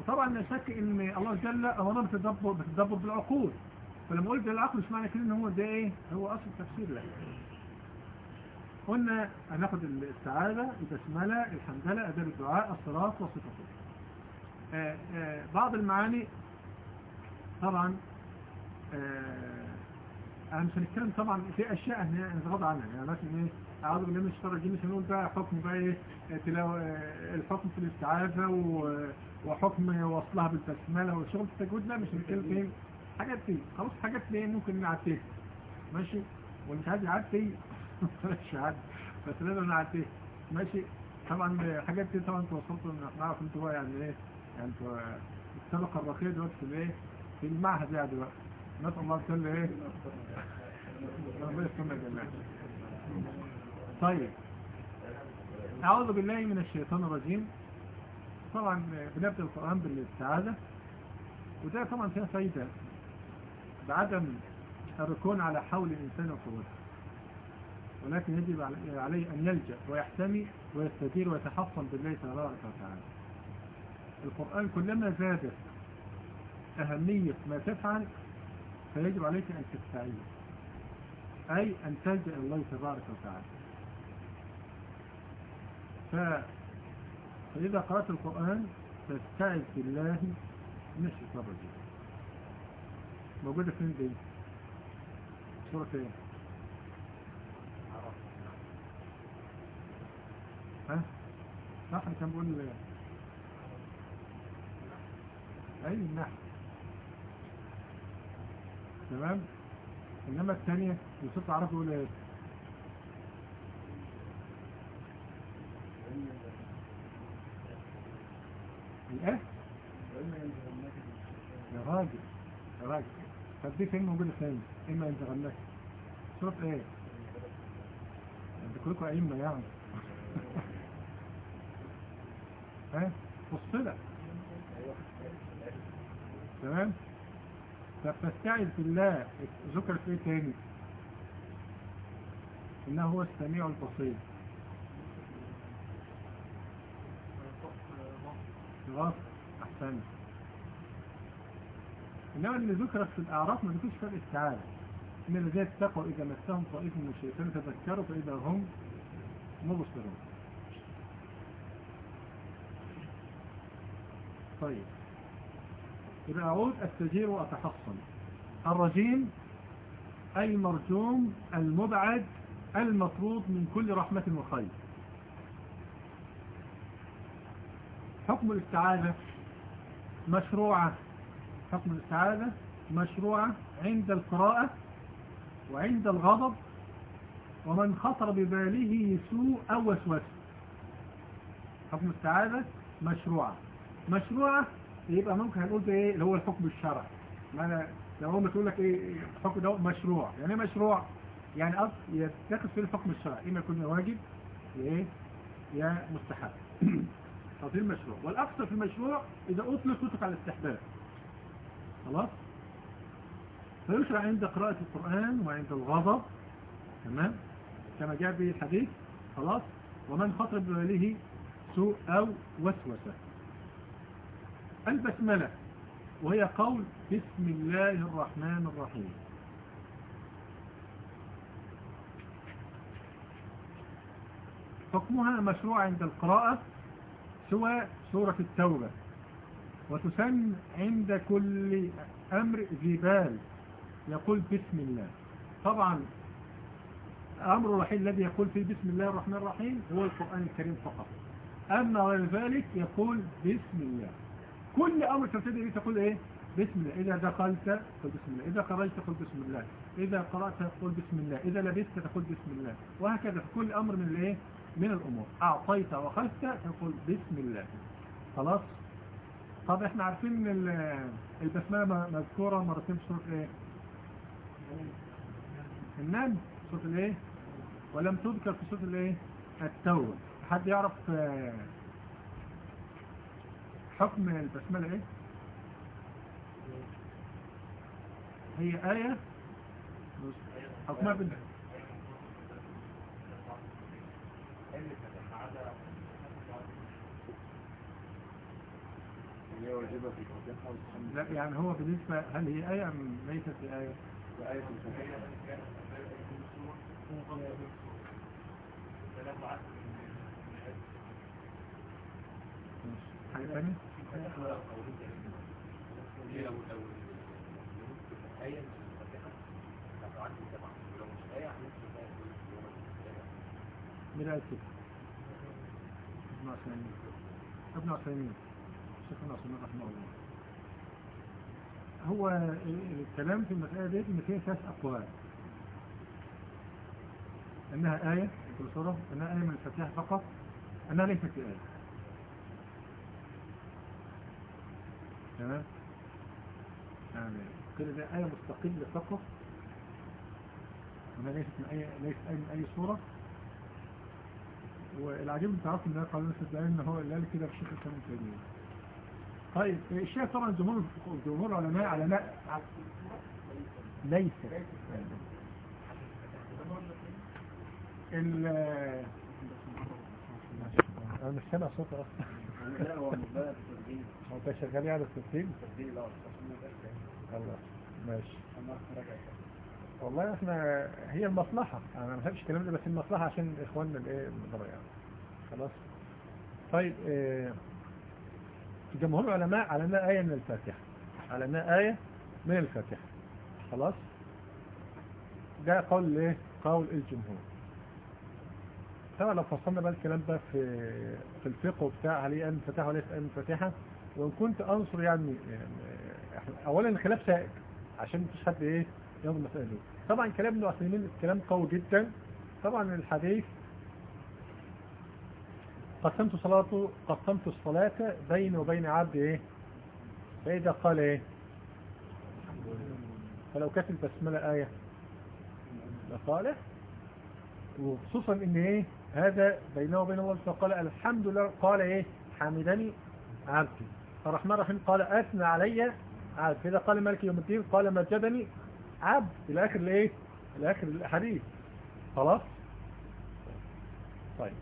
وطبعا لا شك إن الله جل امرنا بالتدبر بالتدبر بالعقول. فلما قلت العقل مش معنى كده إن هو ده إيه؟ هو أصل التفسير لا قلنا هناخد السعادة البسملة الحمدلة اداب الدعاء الصلاة وصفته آه، آه، بعض المعاني طبعا آه، أنا مش هنتكلم طبعا في أشياء هن- هنتغاضى عنها يعني مثلا إيه أعوذ بالله من الرجيم. مش هنقول بقى حكم بقى إيه تلاوه آه، الحكم في الاستعاذة وحكم وصلها بالبسملة وشغل التجويد. لا مش هنتكلم فين حاجات دي. خلاص حاجات دي ممكن نعديها. ماشي؟ واللي مش عايز يعدي؟ مش يعدي بس لازم نعديها. ماشي؟ طبعا الحاجات دي طبعا أنتوا وصلتوا ان نعرف إنتوا بقى يعني إيه يعني إنتوا الطبقه الرقيقه دلوقتي في الإيه في المعهد يعني دلوقتي. نسال الله جل إيه؟ ربنا جماعة طيب. أعوذ بالله من الشيطان الرجيم. طبعا بنبدأ القرآن بالاستعاذة وده طبعا فيها فايدة. بعدم الركون على حول الإنسان وقوته. ولكن يجب علي- عليه أن يلجأ ويحتمي ويستدير ويتحصن بالله تبارك وتعالى. القرآن كلما زادت أهمية ما تفعل فيجب عليك أن تستعين أي أن تلجأ الله تبارك وتعالى. فإذا قرأت القرآن فاستعذ بالله من الشيطان الرجيم موجودة فين دي؟ سورة إيه؟ ها؟ صح كان بيقول أي النحو تمام؟ إنما الثانية يوسف عرف يقول إيه؟ الايه؟ يا راجل يا راجل طب دي فين موجودة؟ إما أنت غناك صوت إيه؟ أنت كلكم أئمة يعني ها؟ فصلة تمام؟ طب فاستعذ بالله ذكر في إيه تاني؟ إنه هو السميع البصير. خلاص أحسن. إنما اللي ذكرت في الأعراف ما ذكرش فرق السعادة إن الذين اتقوا إذا مسهم طائف من الشيطان تذكروا فإذا هم مبصرون. طيب. إذا أعود أستجير وأتحصن الرجيم أي المرجوم المبعد المطرود من كل رحمة وخير. حكم الاستعاذة مشروعة. حكم الاستعاذة مشروعة عند القراءة وعند الغضب ومن خطر بباله سوء أو وسوسة. حكم الاستعاذة مشروعة. مشروعة يبقى ممكن هنقول ده إيه؟ اللي هو الحكم الشرعي. معنى لو هو تقول لك إيه الحكم ده مشروع. يعني إيه مشروع؟ يعني أصل يتخذ فيه الحكم الشرعي. إما يكون واجب يا إيه؟ يا مستحب. أو في المشروع؟ والأكثر في المشروع إذا أطلق يطلق على الاستحباب. خلاص؟ فيشرع عند قراءة القرآن وعند الغضب. تمام؟ كما جاء به الحديث. خلاص؟ ومن خطر بباله سوء أو وسوسة. البسملة وهي قول بسم الله الرحمن الرحيم. حكمها مشروع عند القراءة سوى سورة التوبة وتسن عند كل أمر ذي بال يقول بسم الله. طبعا الأمر الوحيد الذي يقول فيه بسم الله الرحمن الرحيم هو القرآن الكريم فقط. أما غير ذلك يقول بسم الله. كل أمر تبتدي به تقول إيه؟ بسم الله. إذا دخلت قل بسم الله. إذا خرجت قل بسم الله. إذا قرأت قل بسم الله. إذا لبست تقول بسم الله. وهكذا في كل أمر من الإيه؟ من الأمور. أعطيت وأخذت تقول بسم الله. خلاص؟ طب إحنا عارفين إن ال- البسملة مذكورة مرتين في سورة إيه؟ النمل. سورة الإيه؟ ولم تذكر في سورة الإيه؟ التوبة. حد يعرف آه، حكم البسملة إيه؟ هي آية؟ حكمها بال اللي هي واجبة في الفتحة والحمد لا يعني هو بالنسبة هل هي آية أم ليست بآية لآية الفتحة حاجة ثانية آية ابن عثيمين. ابن عثيمين. شيخ ابن عثيمين رحمه الله. هو الكلام في المسألة دي إن فيها ثلاث أقوال. أنها آية في الصورة أنها آية من الفتاح فقط؟ أنها ليست بآية تمام؟ يعني كده ده آية مستقلة فقط؟ وما ليست من أي ليست آية من أي صورة؟ والعجيب انت عارف إن ده قانون الاستدلال ان هو قال كده في الشيخ الاسلام التاني طيب الشيخ طبعا جمهور جمهور العلماء علماء ليس. ال أنا مش سامع صوت أصلا. لا هو انت شغال على التسجيل التسجيل الله ماشي. والله إحنا هي المصلحة أنا ما بحبش الكلام ده بس المصلحة عشان اخواننا الايه يعني خلاص. طيب آه جمهور العلماء على آية من الفاتحة. على آية من الفاتحة. خلاص. ده قول الايه قول الجمهور. طبعا لو فصلنا بقى الكلام ده في في الفقه وبتاع هل هي من الفاتحة ولا من الفاتحة وإن كنت أنصر يعني, يعني اولا الخلاف سائد عشان مفيش حد إيه ياخد المسألة دي. طبعا كلام ابن عثيمين كلام قوي جدا. طبعا الحديث قسمت صلاته قسمت الصلاة بيني وبين عبد إيه؟ فإذا قال إيه؟ فلو كانت البسملة آية لقال وخصوصا إن إيه؟ هذا بينه وبين الله فقال الحمد لله. قال إيه؟ حمدني عبدي. الرحمن الرحيم قال أثنى علي عبد فإذا قال مالك يوم الدين قال مجدني عبد إلى آخر الإيه؟ إلى آخر الحديث. خلاص؟ طيب.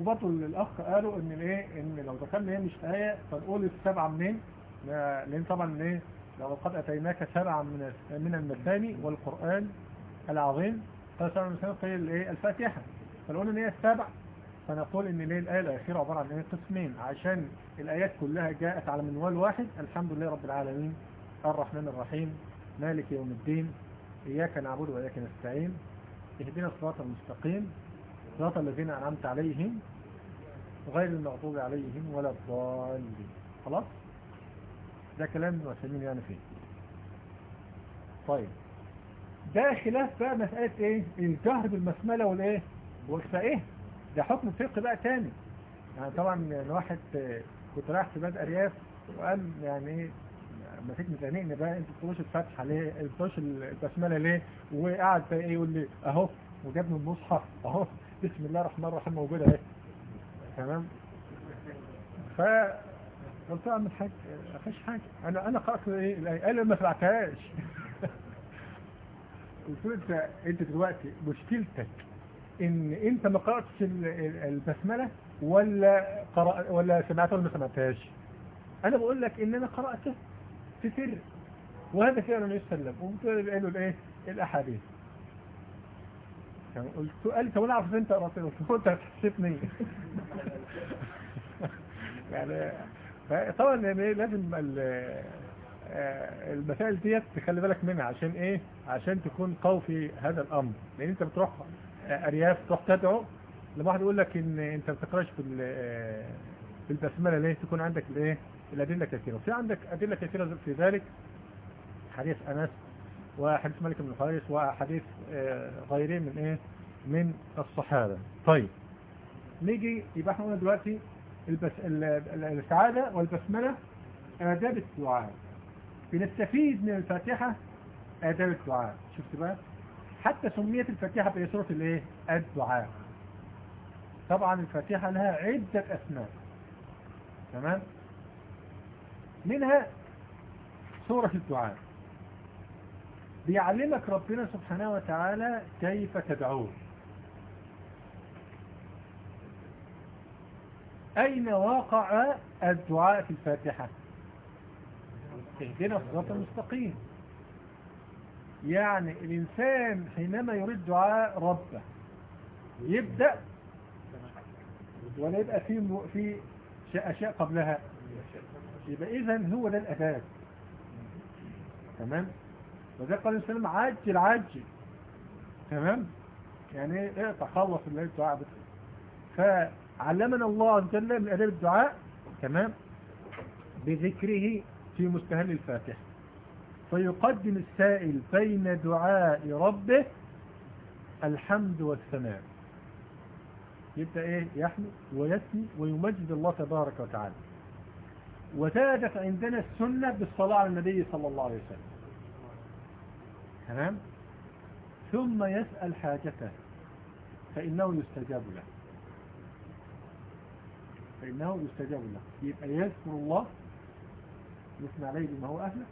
وبرضه الأخ قالوا إن الإيه؟ إن لو دخلنا هي مش آية فنقول السبعة منين؟ لا- لأن طبعا إيه؟ لو قد أتيناك سبعا من من المثاني والقرآن العظيم قال سبعا من المثاني الايه الفاتحة. فنقول إن هي السبع فنقول إن الايه الآية الأخيرة عبارة عن إيه قسمين عشان الآيات كلها جاءت على منوال واحد. الحمد لله رب العالمين. الرحمن الرحيم. مالك يوم الدين. إياك نعبد وإياك نستعين. اهدنا الصراط المستقيم. صراط الذين أنعمت عليهم. غير المغضوب عليهم ولا الضالين. خلاص؟ ده كلام عثيمين يعني فيه. طيب. ده خلاف بقى مسألة إيه؟ الجهر بالبسملة والإيه؟ والفائه ده حكم فقه بقى تاني. يعني طبعا الواحد كنت رايح في بلد أرياف وقال يعني إيه فيك مزنقني بقى أنت بتقولوش الفتحه ليه؟ أنت بتقولوش البسملة ليه؟ وقعد بقى إيه؟ يقول لي أهو وجاب من المصحف أهو. بسم الله الرحمن الرحيم موجودة أهي. تمام؟ ف قلت له أعمل حاجة ما فيش حاجة. أنا أنا قرأت إيه؟ قال ما سمعتهاش. قلت له أنت أنت دلوقتي مشكلتك إن أنت ما قرأتش ال- ال- البسملة ولا قرأ ولا سمعتها ولا ما سمعتهاش. أنا بقول لك إن أنا قراته في سر وهذا فعلا يسلم وقلت له قالوا الآية الأحاديث. يعني قلت قال لي طب أنا أعرف أنت قرأت قلت له أنت هتحسبني. يعني طبعا يعني لازم آه، المسائل ديت تخلي بالك منها عشان إيه؟ عشان تكون قوي في هذا الأمر لأن أنت بتروح أرياف تروح تدعو لما واحد يقول لك إن أنت ما بتقراش في ال- في البسملة ليه؟ تكون عندك الايه الأدلة كثيرة. وفي عندك أدلة كثيرة في ذلك حديث أنس وحديث مالك بن الحويرث وحديث آه، غيرين من إيه؟ من الصحابة. طيب نيجي يبقى إحنا قلنا دلوقتي البس... ال- ال- السعادة والبسملة آداب الدعاء. بنستفيد من الفاتحة آداب الدعاء. شفت بقى؟ حتى سميت الفاتحة بسورة الايه؟ الدعاء. طبعا الفاتحة لها عدة أسماء. تمام؟ منها سورة الدعاء. بيعلمك ربنا سبحانه وتعالى كيف تدعوه أين وقع الدعاء في الفاتحة؟ اهدنا الصراط المستقيم. يعني الإنسان حينما يريد دعاء ربه يبدأ ولا يبقى في في أشياء قبلها. يبقى إذا هو ده الأساس تمام؟ وذلك قال السلام عجل عجل تمام؟ يعني إيه؟ تخلص اللي الدعاء بس. فعلمنا الله عز وجل من أداب الدعاء تمام؟ بذكره في مستهل الفاتحة. فيقدم السائل بين دعاء ربه الحمد والثناء يبدأ إيه؟ يحمد ويثني ويمجد الله تبارك وتعالى. وزادت عندنا السنة بالصلاة على النبي صلى الله عليه وسلم. تمام؟ ثم يسأل حاجته فإنه يستجاب له. فإنه يستجاب له. يبقى يذكر الله يثنى عليه بما هو أهله.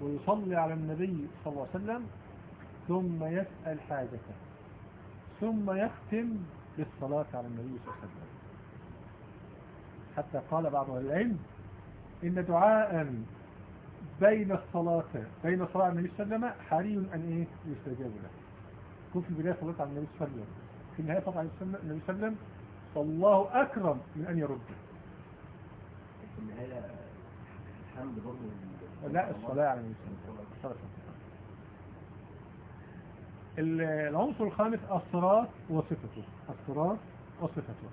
ويصلي على النبي صلى الله عليه وسلم ثم يسأل حاجته ثم يختم بالصلاة على النبي صلى الله عليه وسلم. حتى قال بعض العلم إن دعاء بين الصلاة بين على النبي صلى الله عليه وسلم حري أن إيه؟ يستجاب له. كن في البداية صلاة على النبي صلى الله عليه وسلم. في النهاية صلاة على النبي صلى الله عليه وسلم فالله أكرم من أن يرده. الحمد برضه لا الصلاة على النبي عليه وسلم العنصر الخامس الصراط وصفته. الصراط وصفته.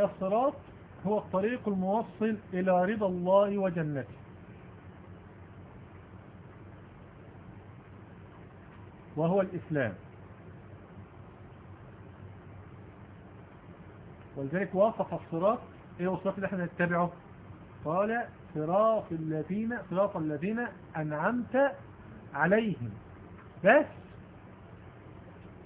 الصراط هو الطريق الموصل إلى رضا الله وجنته. وهو الإسلام. ولذلك وصف الصراط إيه هو الصراط اللي إحنا نتبعه؟ قال صراط الذين صراط الذين أنعمت عليهم. بس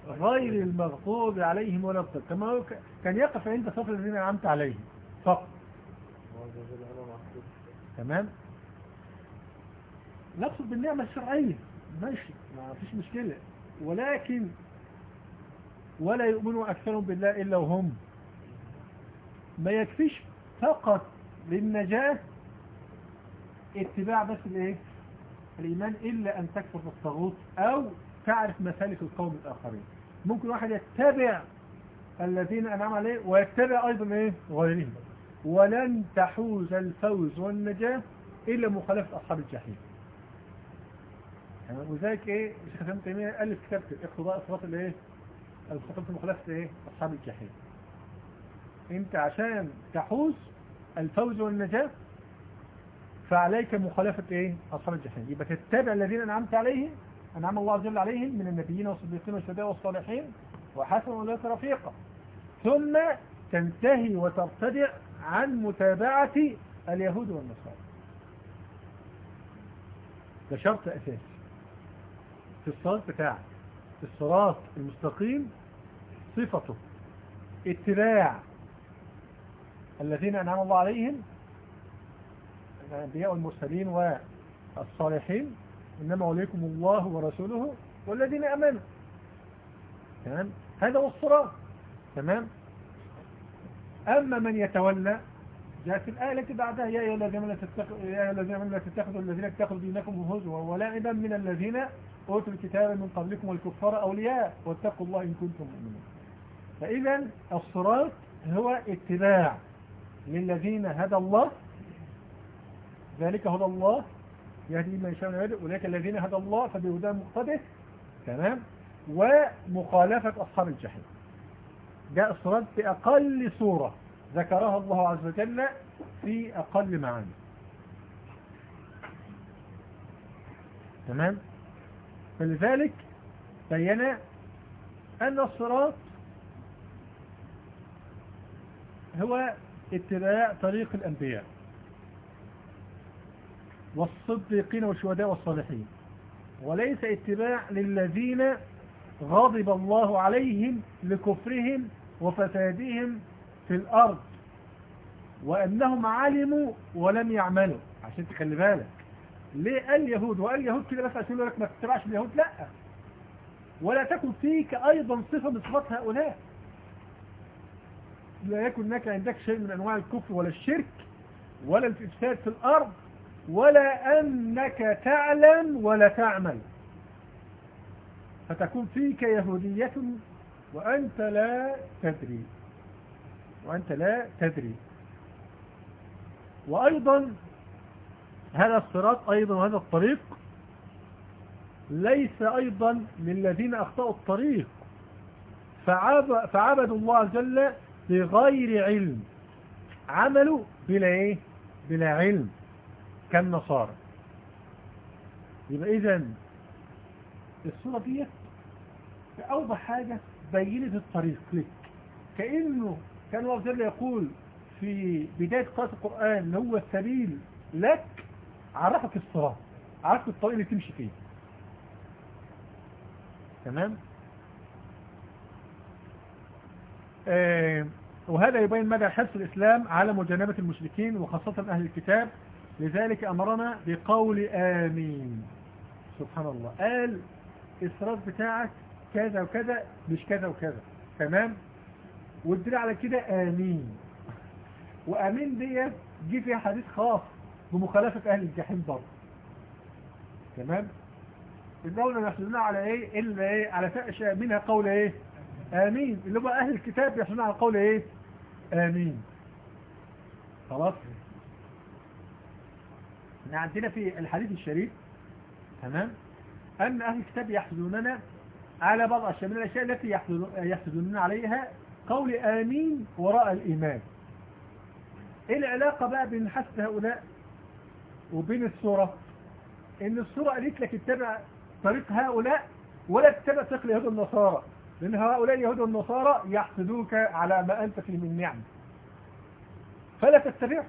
غير المغضوب عليهم ولا الضالين. كما كان يقف عند صراط الذين أنعمت عليهم. فقط. تمام؟ نقصد بالنعمة الشرعية. ماشي. ما فيش مشكلة. ولكن ولا يؤمن أكثرهم بالله إلا وهم ما يكفيش فقط للنجاة اتباع بس الايه؟ الإيمان إلا أن تكفر بالطاغوت أو تعرف مسالك القوم الآخرين. ممكن واحد يتبع الذين أنعم عليه ويتبع أيضا إيه؟ غيرهم. ولن تحوز الفوز والنجاة إلا مخالفة أصحاب الجحيم. تمام؟ وذلك إيه؟ الشيخ ابن تيمية ألف كتاب إقتضاء الإيه؟ المستقيم في مخالفة إيه أصحاب الجحيم. انت عشان تحوز الفوز والنجاة فعليك مخالفة إيه؟ أصحاب الجحيم. يبقى تتبع الذين أنعمت عليهم أنعم الله عز وجل عليهم من النبيين والصديقين والشهداء والصالحين وحسن اولئك رفيقا ثم تنتهي وترتدع عن متابعة اليهود والنصارى. ده شرط أساسي. في الصراط بتاعك الصراط المستقيم صفته اتباع الذين أنعم الله عليهم الأنبياء والمرسلين والصالحين. إنما وليكم الله ورسوله والذين أمنوا. تمام؟ هذا هو الصراط. تمام؟ أما من يتولى جاء في الآية التي بعدها يا أيها الذين لا تتخذوا الذين اتخذوا دينكم هزوا ولعبا من الذين أوتوا الكتاب من قبلكم والكفار أولياء واتقوا الله إن كنتم مؤمنين. فإذا الصراط هو اتباع. للذين هدى الله. ذلك هدى الله. يهدي من يشاء من أولئك الذين هدى الله فبهداه مقتده. تمام؟ ومخالفة أصحاب الجحيم. جاء الصراط بأقل صورة ذكرها الله عز وجل في أقل معاني. تمام؟ فلذلك بين أن الصراط هو اتباع طريق الأنبياء والصديقين والشهداء والصالحين. وليس اتباع للذين غضب الله عليهم لكفرهم وفسادهم في الأرض وأنهم علموا ولم يعملوا. عشان تخلي بالك. ليه قال يهود وقال يهود كده بس عشان يقول لك ما تتبعش اليهود؟ لأ. ولا تكن فيك أيضا صفة من صفات هؤلاء. لا يكن لك عندك شيء من أنواع الكفر ولا الشرك ولا الإفساد في الأرض ولا أنك تعلم ولا تعمل. فتكون فيك يهودية وأنت لا تدري. وأنت لا تدري. وأيضا هذا الصراط أيضا وهذا الطريق ليس أيضا للذين أخطأوا الطريق. فعب فعبدوا الله وجل بغير علم. عملوا بلا إيه؟ بلا علم. كالنصارى. يبقى إذن الصورة دي أوضح حاجة بينت الطريق. لك كأنه كان الله وجل يقول في بداية قراءة القرآن هو السبيل لك عرفك الصراط. عرفك الطريق اللي تمشي فيه. تمام آه وهذا يبين مدى حرص الإسلام على مجانبة المشركين وخاصة أهل الكتاب. لذلك أمرنا بقول آمين. سبحان الله. قال الصراط بتاعك كذا وكذا مش كذا وكذا. تمام؟ والدليل على كده آمين. وآمين دي جه فيها حديث خاص بمخالفة أهل الجحيم برضه. تمام؟ الدولة يحصلون على إيه إلا إيه على فأشياء منها قول إيه؟ آمين. اللي هو أهل الكتاب يحصلون على قول إيه؟ آمين. خلاص؟ عندنا في الحديث الشريف تمام؟ أن أهل الكتاب يحزننا على بعض الأشياء من الأشياء التي يحزنون عليها قول آمين وراء الإيمان. إيه العلاقة بقى بين حسد هؤلاء وبين السورة إن السورة قالت لك اتبع طريق هؤلاء ولا تتبع طريق اليهود والنصارى. لأن هؤلاء اليهود والنصارى يحسدوك على ما أنت فيه من نعم فلا تتبع.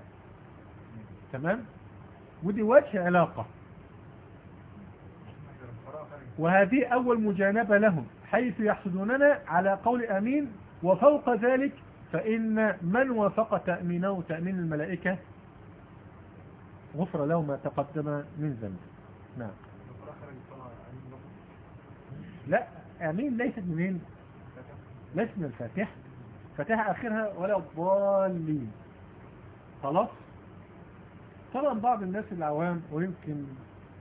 تمام؟ ودي وجه علاقة. وهذه أول مجانبة لهم حيث يحسدوننا على قول أمين وفوق ذلك فإن من وافق تأمينه تأمين الملائكة؟ غفر له ما تقدم من ذنب نعم. لا. أمين ليست منين ليست من الفاتحة فاتحة آخرها ولا الضالين. خلاص؟ طبعا بعض الناس العوام ويمكن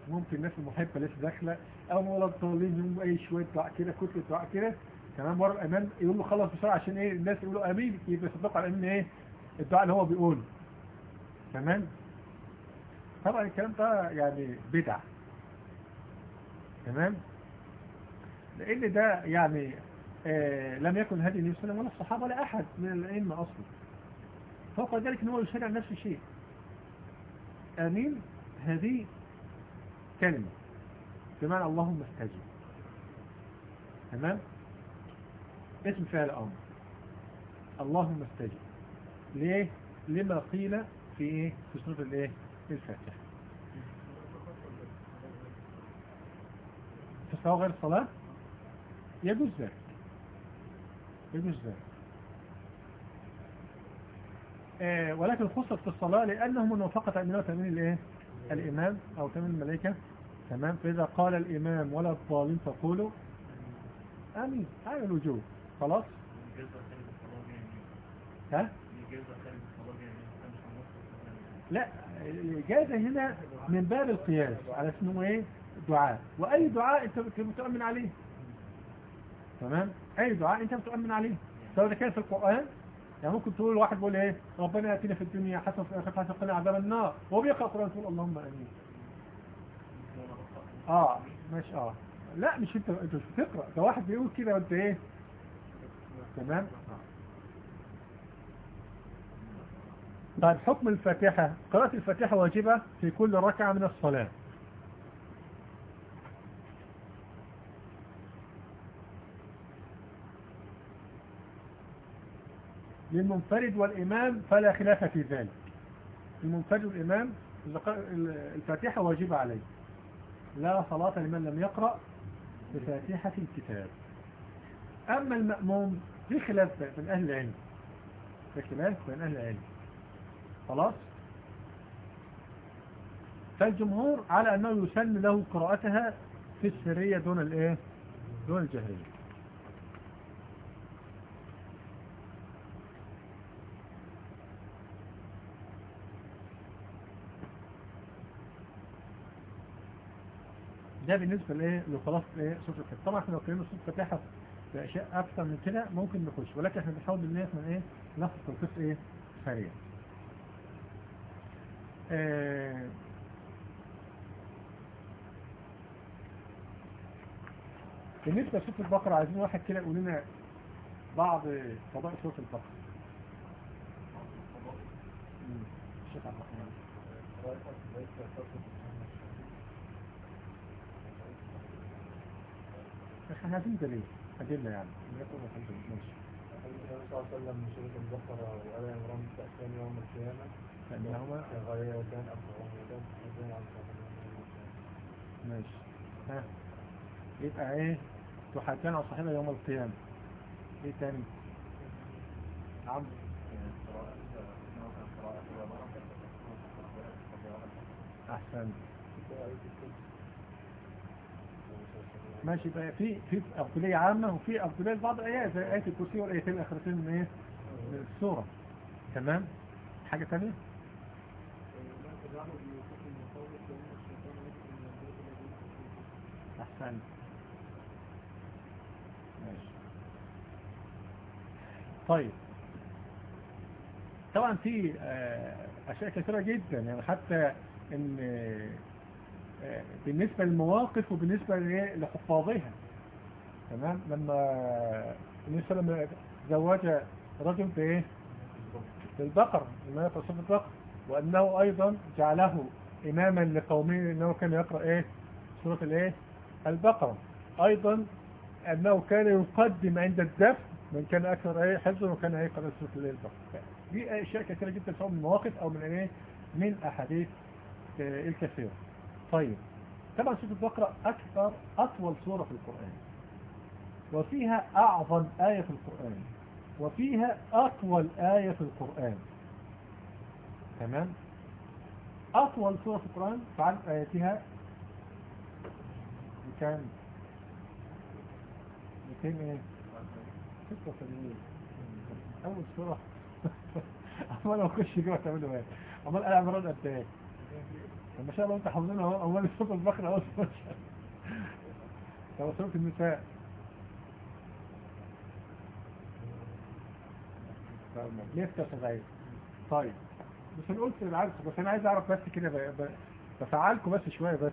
ممكن الناس المحبة لسه داخلة أو ولا الضالين يقوموا أي شوية دعاء كده كتلة دعاء كده. تمام؟ ورا الأمام يقول له خلص بسرعة عشان إيه؟ الناس يقولوا آمين يبقى يصدقوا على ان إيه؟ الدعاء اللي هو بيقوله. تمام؟ طبعا الكلام ده يعني بدع تمام؟ لأن ده يعني آه لم يكن هدي النبي صلى الله عليه وسلم ولا الصحابة ولا أحد من الأئمة أصلا. فوق ذلك إن هو يشرع نفس الشيء. آمين؟ هذه كلمة. بمعنى اللهم استجب تمام؟ اسم فعل أمر. اللهم استجب ليه؟ لما قيل في إيه؟ في سورة الإيه؟ الفاتحة. في الصلاة غير الصلاة؟ يجوز ذلك. يجوز ذلك. آه ولكن خصت في الصلاة لأنه من وفقة تأمين وتأمين الإيه؟ الإمام أو تأمين الملائكة. تمام؟ فإذا قال الإمام ولا الضالين فقولوا آمين. هذا الوجوب. خلاص؟ ها؟ لا الإجازة هنا من باب القياس على اسمه إيه؟ دعاء. وأي دعاء أنت بتؤمن عليه؟ تمام؟ أي دعاء أنت بتؤمن عليه. سواء كان في القرآن يعني ممكن تقول واحد بيقول إيه؟ ربنا يأتينا في الدنيا حسنة وفي الآخرة حسنة وقنا عذاب النار. وهو بيقرأ القرآن تقول اللهم آمين. آه ماشي آه. لا مش أنت أنت مش بتقرأ. ده واحد بيقول كده وأنت إيه؟ تمام؟ طيب حكم الفاتحة. قراءة الفاتحة واجبة في كل ركعة من الصلاة. للمنفرد والإمام فلا خلاف في ذلك. المنفرد والإمام الفاتحة واجبة عليه. لا صلاة لمن لم يقرأ بفاتحة الكتاب. أما المأموم في خلاف بين أهل العلم في خلاف بين أهل العلم. خلاص؟ فالجمهور على أنه يسن له قراءتها في السرية دون الإيه؟ دون الجهرية. ده بالنسبة لإيه؟ لخلاصة إيه؟ سورة الفتح طبعا إحنا لو اتكلمنا سورة الفاتحة في أشياء أكثر من كده ممكن نخش. ولكن إحنا بنحاول إن إحنا إيه؟ ناخد تلخيص إيه؟ سريع آه بالنسبة لسورة البقرة عايزين واحد كده يقول لنا بعض فضائل سورة البقرة. الشيخ عبد الرحمن. إحنا عايزين دليل. أدلة يعني. يكون الحمد لله. ماشي. النبي صلى الله عليه وسلم من سورة البقرة وآل عمران تأتيان يوم القيامة. لأنهما غايتان عن ماشي. ها. يبقى إيه؟ تحاكان على صاحبها يوم القيامة. إيه تاني؟ عم أحسن. ماشي بقى. في في أفضلية عامة وفي أفضلية لبعض الآيات. زي آية الكرسي والايتين الاخرتين من إيه؟ من السورة. تمام؟ حاجة ثانية أحسن. ماشي. طيب. طبعا في آه، أشياء كثيرة جدا. يعني حتى إن بالنسبة للمواقف وبالنسبة ل- لحفاظها. تمام؟ لما النبي صلى الله عليه وسلم زوج رجل بايه بالبقر البقر وأنه أيضا جعله إماما لقومه أنه كان يقرأ إيه؟ سورة الإيه؟ البقرة. أيضا أنه كان يقدم عند الدفن من كان أكثر إيه؟ حفظا وكان يقرأ سورة الإيه؟ البقرة. دي أشياء كثيرة جدا سواء من مواقف أو من إيه؟ من أحاديث آه، الكثيرة. طيب طبعا سورة البقرة أكثر أطول سورة في القرآن وفيها أعظم آية في القرآن وفيها أطول آية في القرآن. تمام؟ أطول سورة في القرآن فعن آياتها كان 200 إيه؟ 86 أول سورة. أمال لو أخش جوه تعملوا إيه أمال أنا عمران قد إيه؟ ما شاء الله أنت حافظين أهو أمال سورة البقرة أهو. طب سورة النساء. ليه التسعيد طيب. مش هنقول في العكس بس أنا عايز أعرف بس كده بفعلكم بس شوية بس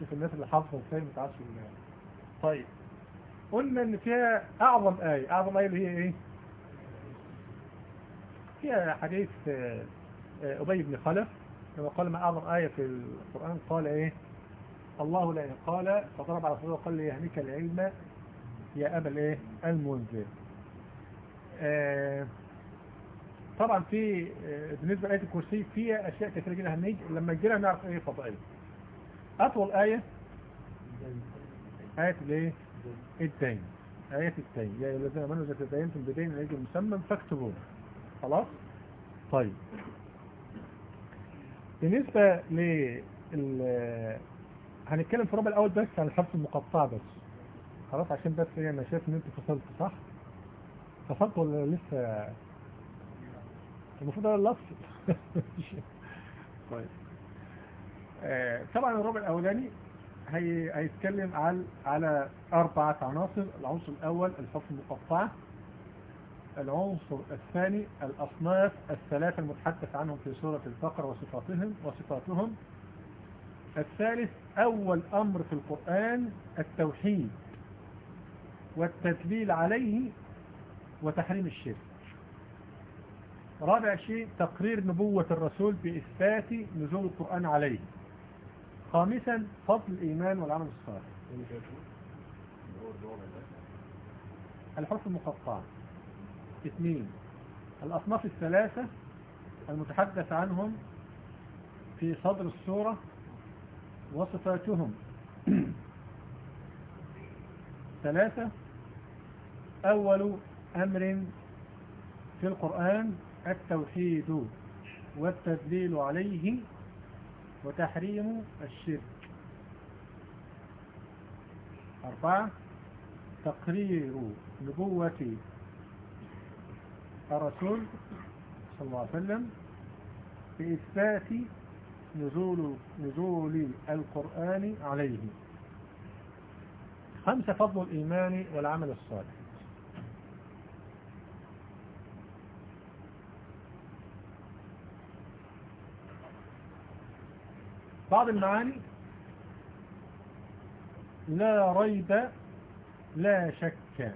شوف الناس اللي حافظه إزاي ما تعرفش طيب. قلنا إن فيها أعظم آية. أعظم آية اللي هي إيه؟ فيها حديث آه، آه، أبي بن خلف. لما قال ما أعظم آية في القرآن قال إيه؟ الله لا قال فضرب على صدره وقال لي يهنيك العلم. يا أبا الإيه؟ المنذر. آه، طبعا في آه، بالنسبة لآية الكرسي فيها أشياء كثيرة جدا هنيجي لما نجينا نعرف إيه فضائلها أطول آية؟ آية الإيه؟ الدين. آية الدين. يا أيها الذين آمنوا إذا تدينتم بدين إلى أجل مسمى فاكتبوه. خلاص؟ طيب. بالنسبة لل هنتكلم في الربع الأول بس عن الحرف المقطع بس. خلاص عشان بس إيه أنا شايف إن أنت فصلت صح؟ فصلت ولا لسه؟ المفروض أنا اللفظ طيب. آه، طبعا الربع الأولاني هي هيتكلم على على أربعة عناصر. العنصر الأول الحروف المقطعة. العنصر الثاني الأصناف الثلاثة المتحدث عنهم في سورة البقرة وصفاتهم وصفاتهم. الثالث أول أمر في القرآن التوحيد والتدليل عليه وتحريم الشرك. رابع شيء تقرير نبوة الرسول بإثبات نزول القرآن عليه. خامسا فضل الإيمان والعمل الصالح. الحروف المقطعة اثنين. الأصناف الثلاثة المتحدث عنهم في صدر السورة وصفاتهم. ثلاثة أول أمر في القرآن التوحيد والتدليل عليه وتحريم الشرك. أربعة تقرير نبوة الرسول صلى الله عليه وسلم بإثبات نزول, نزول القرآن عليه. خمسة فضل الإيمان والعمل الصالح. بعض المعاني لا ريب لا شك.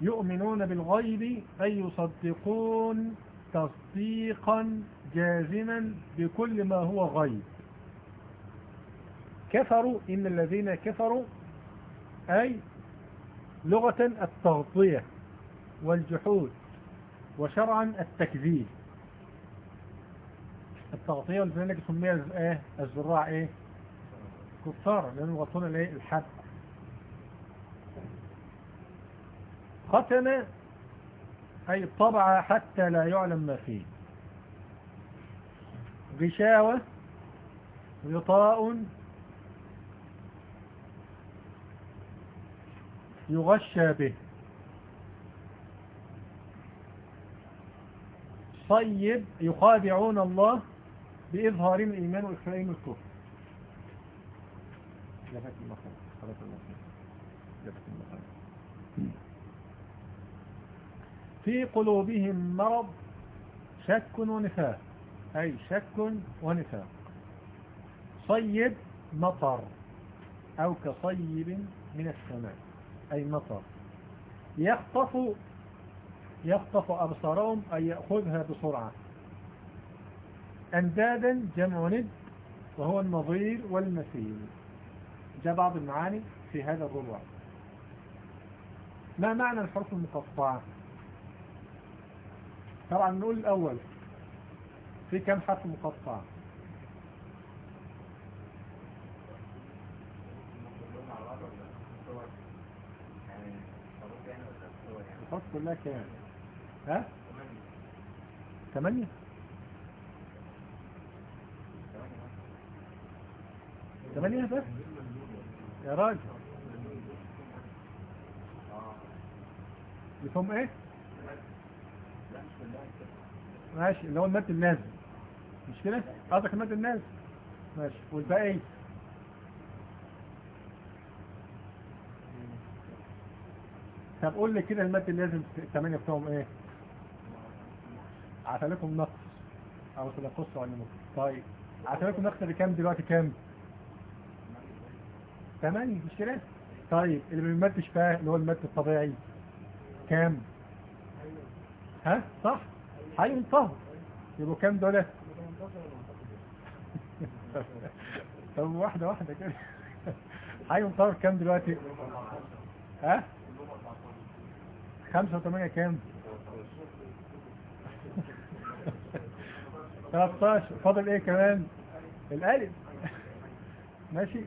يؤمنون بالغيب أي يصدقون تصديقا جازما بكل ما هو غيب. كفروا إن الذين كفروا أي لغة التغطية والجحود وشرعا التكذيب. التغطية ولذلك سميها الزراع إيه؟ كفار لأنه يغطون الحب ختم أي طبع حتى لا يعلم ما فيه. غشاوة غطاء يغشى به. صيب يخادعون الله بإظهارهم الإيمان وإخفائهم الكفر. جفت المخرج خلاص المخرج. جفت المخرج. في قلوبهم مرض شك ونفاق. أي شك ونفاق. صيب مطر أو كصيب من السماء. أي مطر. يخطف يخطف أبصارهم أي يأخذها بسرعة. أندادا جمع ند وهو النظير والمثيل جاء بعض المعاني في هذا الربع. ما معنى الحروف المقطعة؟ طبعا نقول الأول في كم حرف مقطع؟ الحروف كلها كام؟ ها؟ ثمانية ثمانية بس؟ يا راجل. يفهم إيه؟ ماشي اللي هو المد النازل مش كده؟ قصدك المد النازل ماشي. والباقي إيه؟ طب قول لي كده المد اللازم الثمانية بتوعهم إيه؟ عتلكم نقص. أو تلقصوا عن المد طيب. عتلكم نقص بكام دلوقتي؟ كام؟ ثمانية مش كده؟ طيب. اللي ما بيمدش بقى اللي هو المد الطبيعي كام؟ ها؟ صح. حي طهر يبقوا كام دول طب واحدة واحدة كده. حي طهر كام دلوقتي؟ ها؟ خمسة وثمانية كام؟ 13 فاضل إيه كمان؟ الألف. ماشي.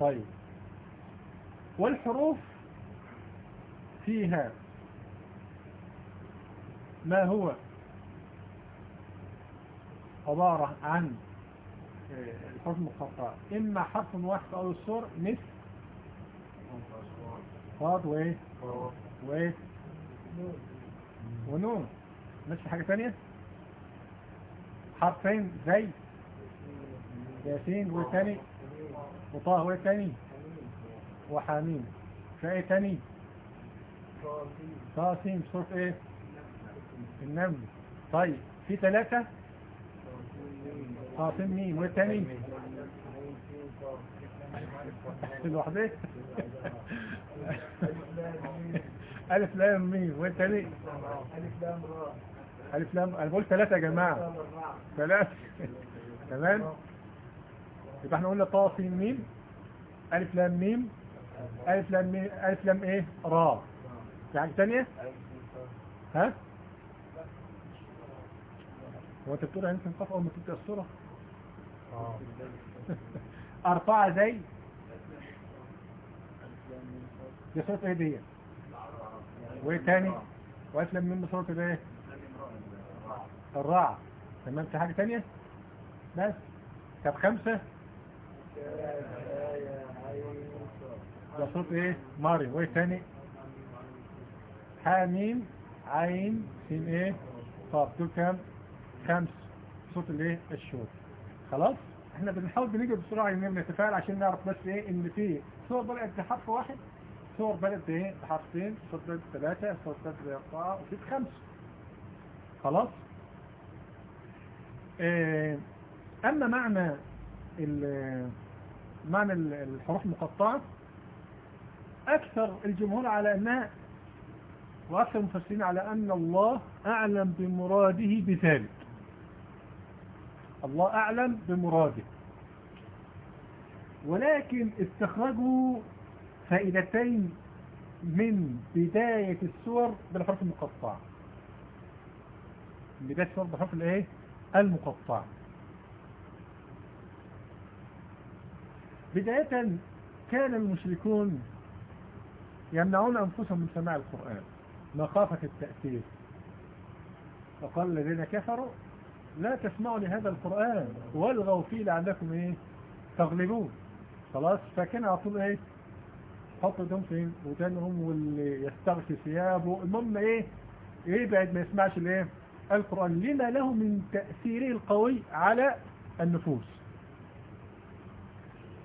طيب. والحروف فيها ما هو عبارة عن الحروف المقطعة. إما حرف واحد أو الصور مثل صاد وإيه وإيه ونون. مش حاجة ثانية حرفين زي ياسين والتاني وطه والتاني وحامين فايه تاني؟ طاسين صوت إيه؟ النمل. طيب في ثلاثة؟ طاسين مين والتاني؟ الوحدة ألف لام مين والتاني؟ ألف لام أنا بقول ثلاثة يا جماعة. ثلاثة. تمام؟ يبقى إحنا قلنا طاسين ميم. ألف لام ميم. ألف لام ميم. ألف لام إيه؟ را في حاجة تانية؟ ها؟ هو أنت بتقول هنسى نقف أول ما تبدأ الصورة أربعة زي. دي صوت إيه دي وإيه تاني؟ لام ميم بصوت إيه؟ الرعد تمام في حاجة تانية؟ بس. طب خمسة؟ ده صوت إيه؟ ماري. وإيه تاني؟ حاميم عين سين إيه؟ طب دول كام؟ خمس صوت الايه؟ الشوط خلاص؟ إحنا بنحاول بنيجي بسرعة ان نتفاعل عشان نعرف بس إيه ان في صور بدأت بحرف واحد صور بدأت إيه بحرفين صور بدأت بثلاثة صور بدأت بأربعة وفي خمس خلاص؟ آه أما معنى معنى ال- الحروف المقطعة أكثر الجمهور على أنها وأكثر المفسرين على أن الله أعلم بمراده بذلك. الله أعلم بمراده. ولكن استخرجوا فائدتين من بداية السور بالحروف المقطعة. بداية السور بالحروف الإيه؟ المقطعة. بداية كان المشركون يمنعون أنفسهم من سماع القرآن مخافة التأثير. فقال الذين كفروا لا تسمعوا لهذا القرآن. والغوا فيه لعلكم إيه؟ تغلبون. خلاص؟ فكان على طول إيه؟ حط إيدهم فين؟ ودانهم واللي يستغشي ثيابه. المهم إيه؟ يبعد ما يسمعش الإيه؟ القرآن. لما له من تأثيره القوي على النفوس.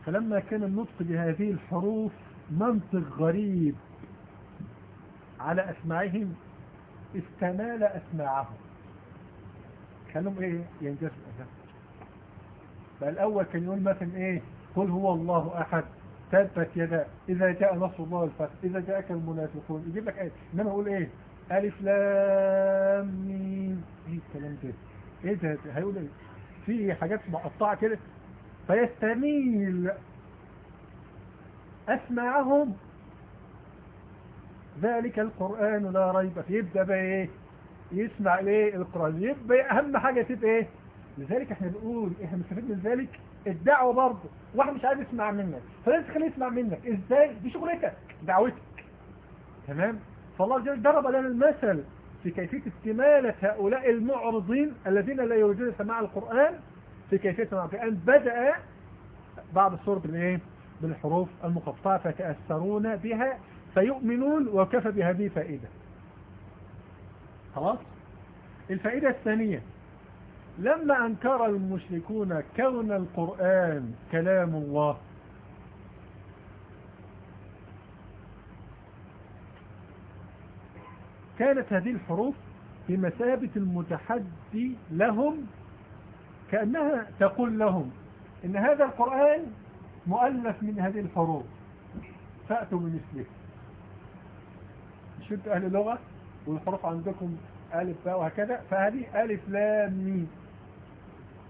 فلما كان النطق بهذه الحروف منطق غريب على أسماعهم استمال أسماعهم. خلهم إيه؟ ينجسوا فالأول كان يقول مثلا إيه؟ قل هو الله أحد. تبت يدا. إذا جاء نصر الله والفتح. إذا جاءك المنافقون. يجيب لك آية. إنما أقول إيه؟ ألف لام ميم. إيه الكلام ده؟ إيه ده؟ هيقول إيه؟ في حاجات مقطعة كده. فيستميل. أسمعهم ذلك القرآن لا ريب فيه. يبدأ بقى إيه؟ يسمع إيه القرآن. يبقى أهم حاجة تبقى إيه؟ لذلك إحنا بنقول إحنا مستفيد من ذلك. الدعوة برضه. واحد مش عايز يسمع منك. فلازم تخليه يسمع منك. إزاي؟ دي شغلتك. دعوتك. تمام؟ فالله جل ضرب لنا المثل في كيفية استمالة هؤلاء المعرضين الذين لا يريدون سماع القرآن في كيفية سماع القرآن بدأ بعض الصور بالايه بالحروف المقطعة فتأثرون بها فيؤمنون وكفى بهذه فائدة خلاص؟ الفائدة الثانية لما أنكر المشركون كون القرآن كلام الله. كانت هذه الحروف بمثابة المتحدي لهم كأنها تقول لهم إن هذا القرآن مؤلف من هذه الحروف فأتوا بمثله. أنتوا أهل لغة والحروف عندكم ألف باء وهكذا فهذه ألف لام ميم.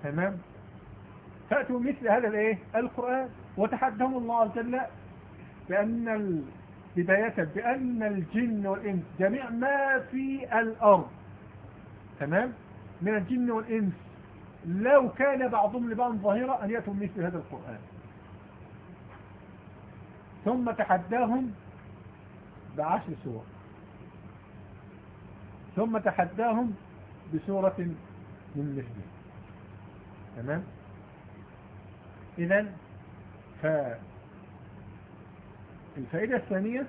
تمام؟ فأتوا مثل هذا الإيه؟ القرآن. وتحدهم الله عز وجل بأن. بداية بأن الجن والإنس جميع ما في الأرض. تمام؟ من الجن والإنس. لو كان بعضهم لبعض ظاهرة أن يأتوا مثل هذا القرآن. ثم تحداهم بعشر سور. ثم تحداهم بسورة من مثله تمام؟ إذا فالفائدة الثانية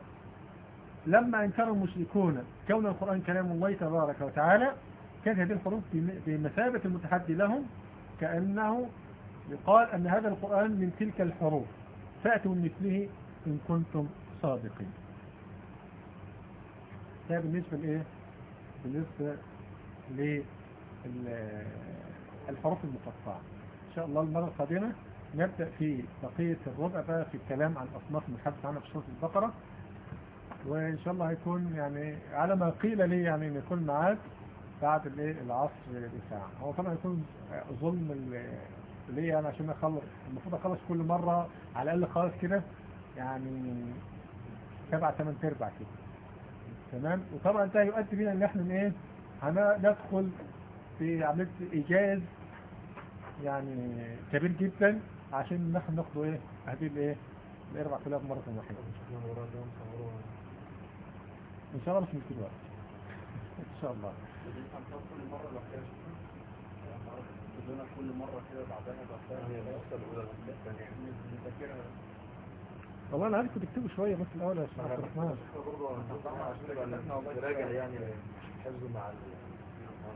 لما أنكر المشركون كون القرآن كلام الله تبارك وتعالى كانت هذه الحروف بمثابة المتحدي لهم كأنه يقال أن هذا القرآن من تلك الحروف. فأتوا مثله إن كنتم صادقين. ده بالنسبة لإيه؟ بالنسبة للحروف المقطعة. إن شاء الله المرة القادمة نبدأ في بقية الربع بقى في الكلام عن أصناف المحدث عنها في سورة البقرة. وإن شاء الله هيكون يعني على ما قيل لي يعني أن يكون معاك بعد العصر بساعة. هو طبعا يكون ظلم ليه يعني عشان اخلص المفروض أخلص كل مرة على الأقل خالص كده يعني سبع ثمان أرباع كده. تمام؟ وطبعا ده يؤدي بينا إن إحنا إيه؟ هندخل في عملية ايجاز يعني كبير جدا عشان نحن ناخده إيه؟ هذه الإيه؟ الأربع كلاب مرة واحدة. إن شاء الله مش وقت إن شاء الله. كل مرة كده بعدها بفتح هي النقطة الأولى الثانية نذاكرها والله أنا عايزكم تكتبوا شوية بس الأول يا شيخ عبد الرحمن. برضه والله راجع يعني حفظ مع ال- مع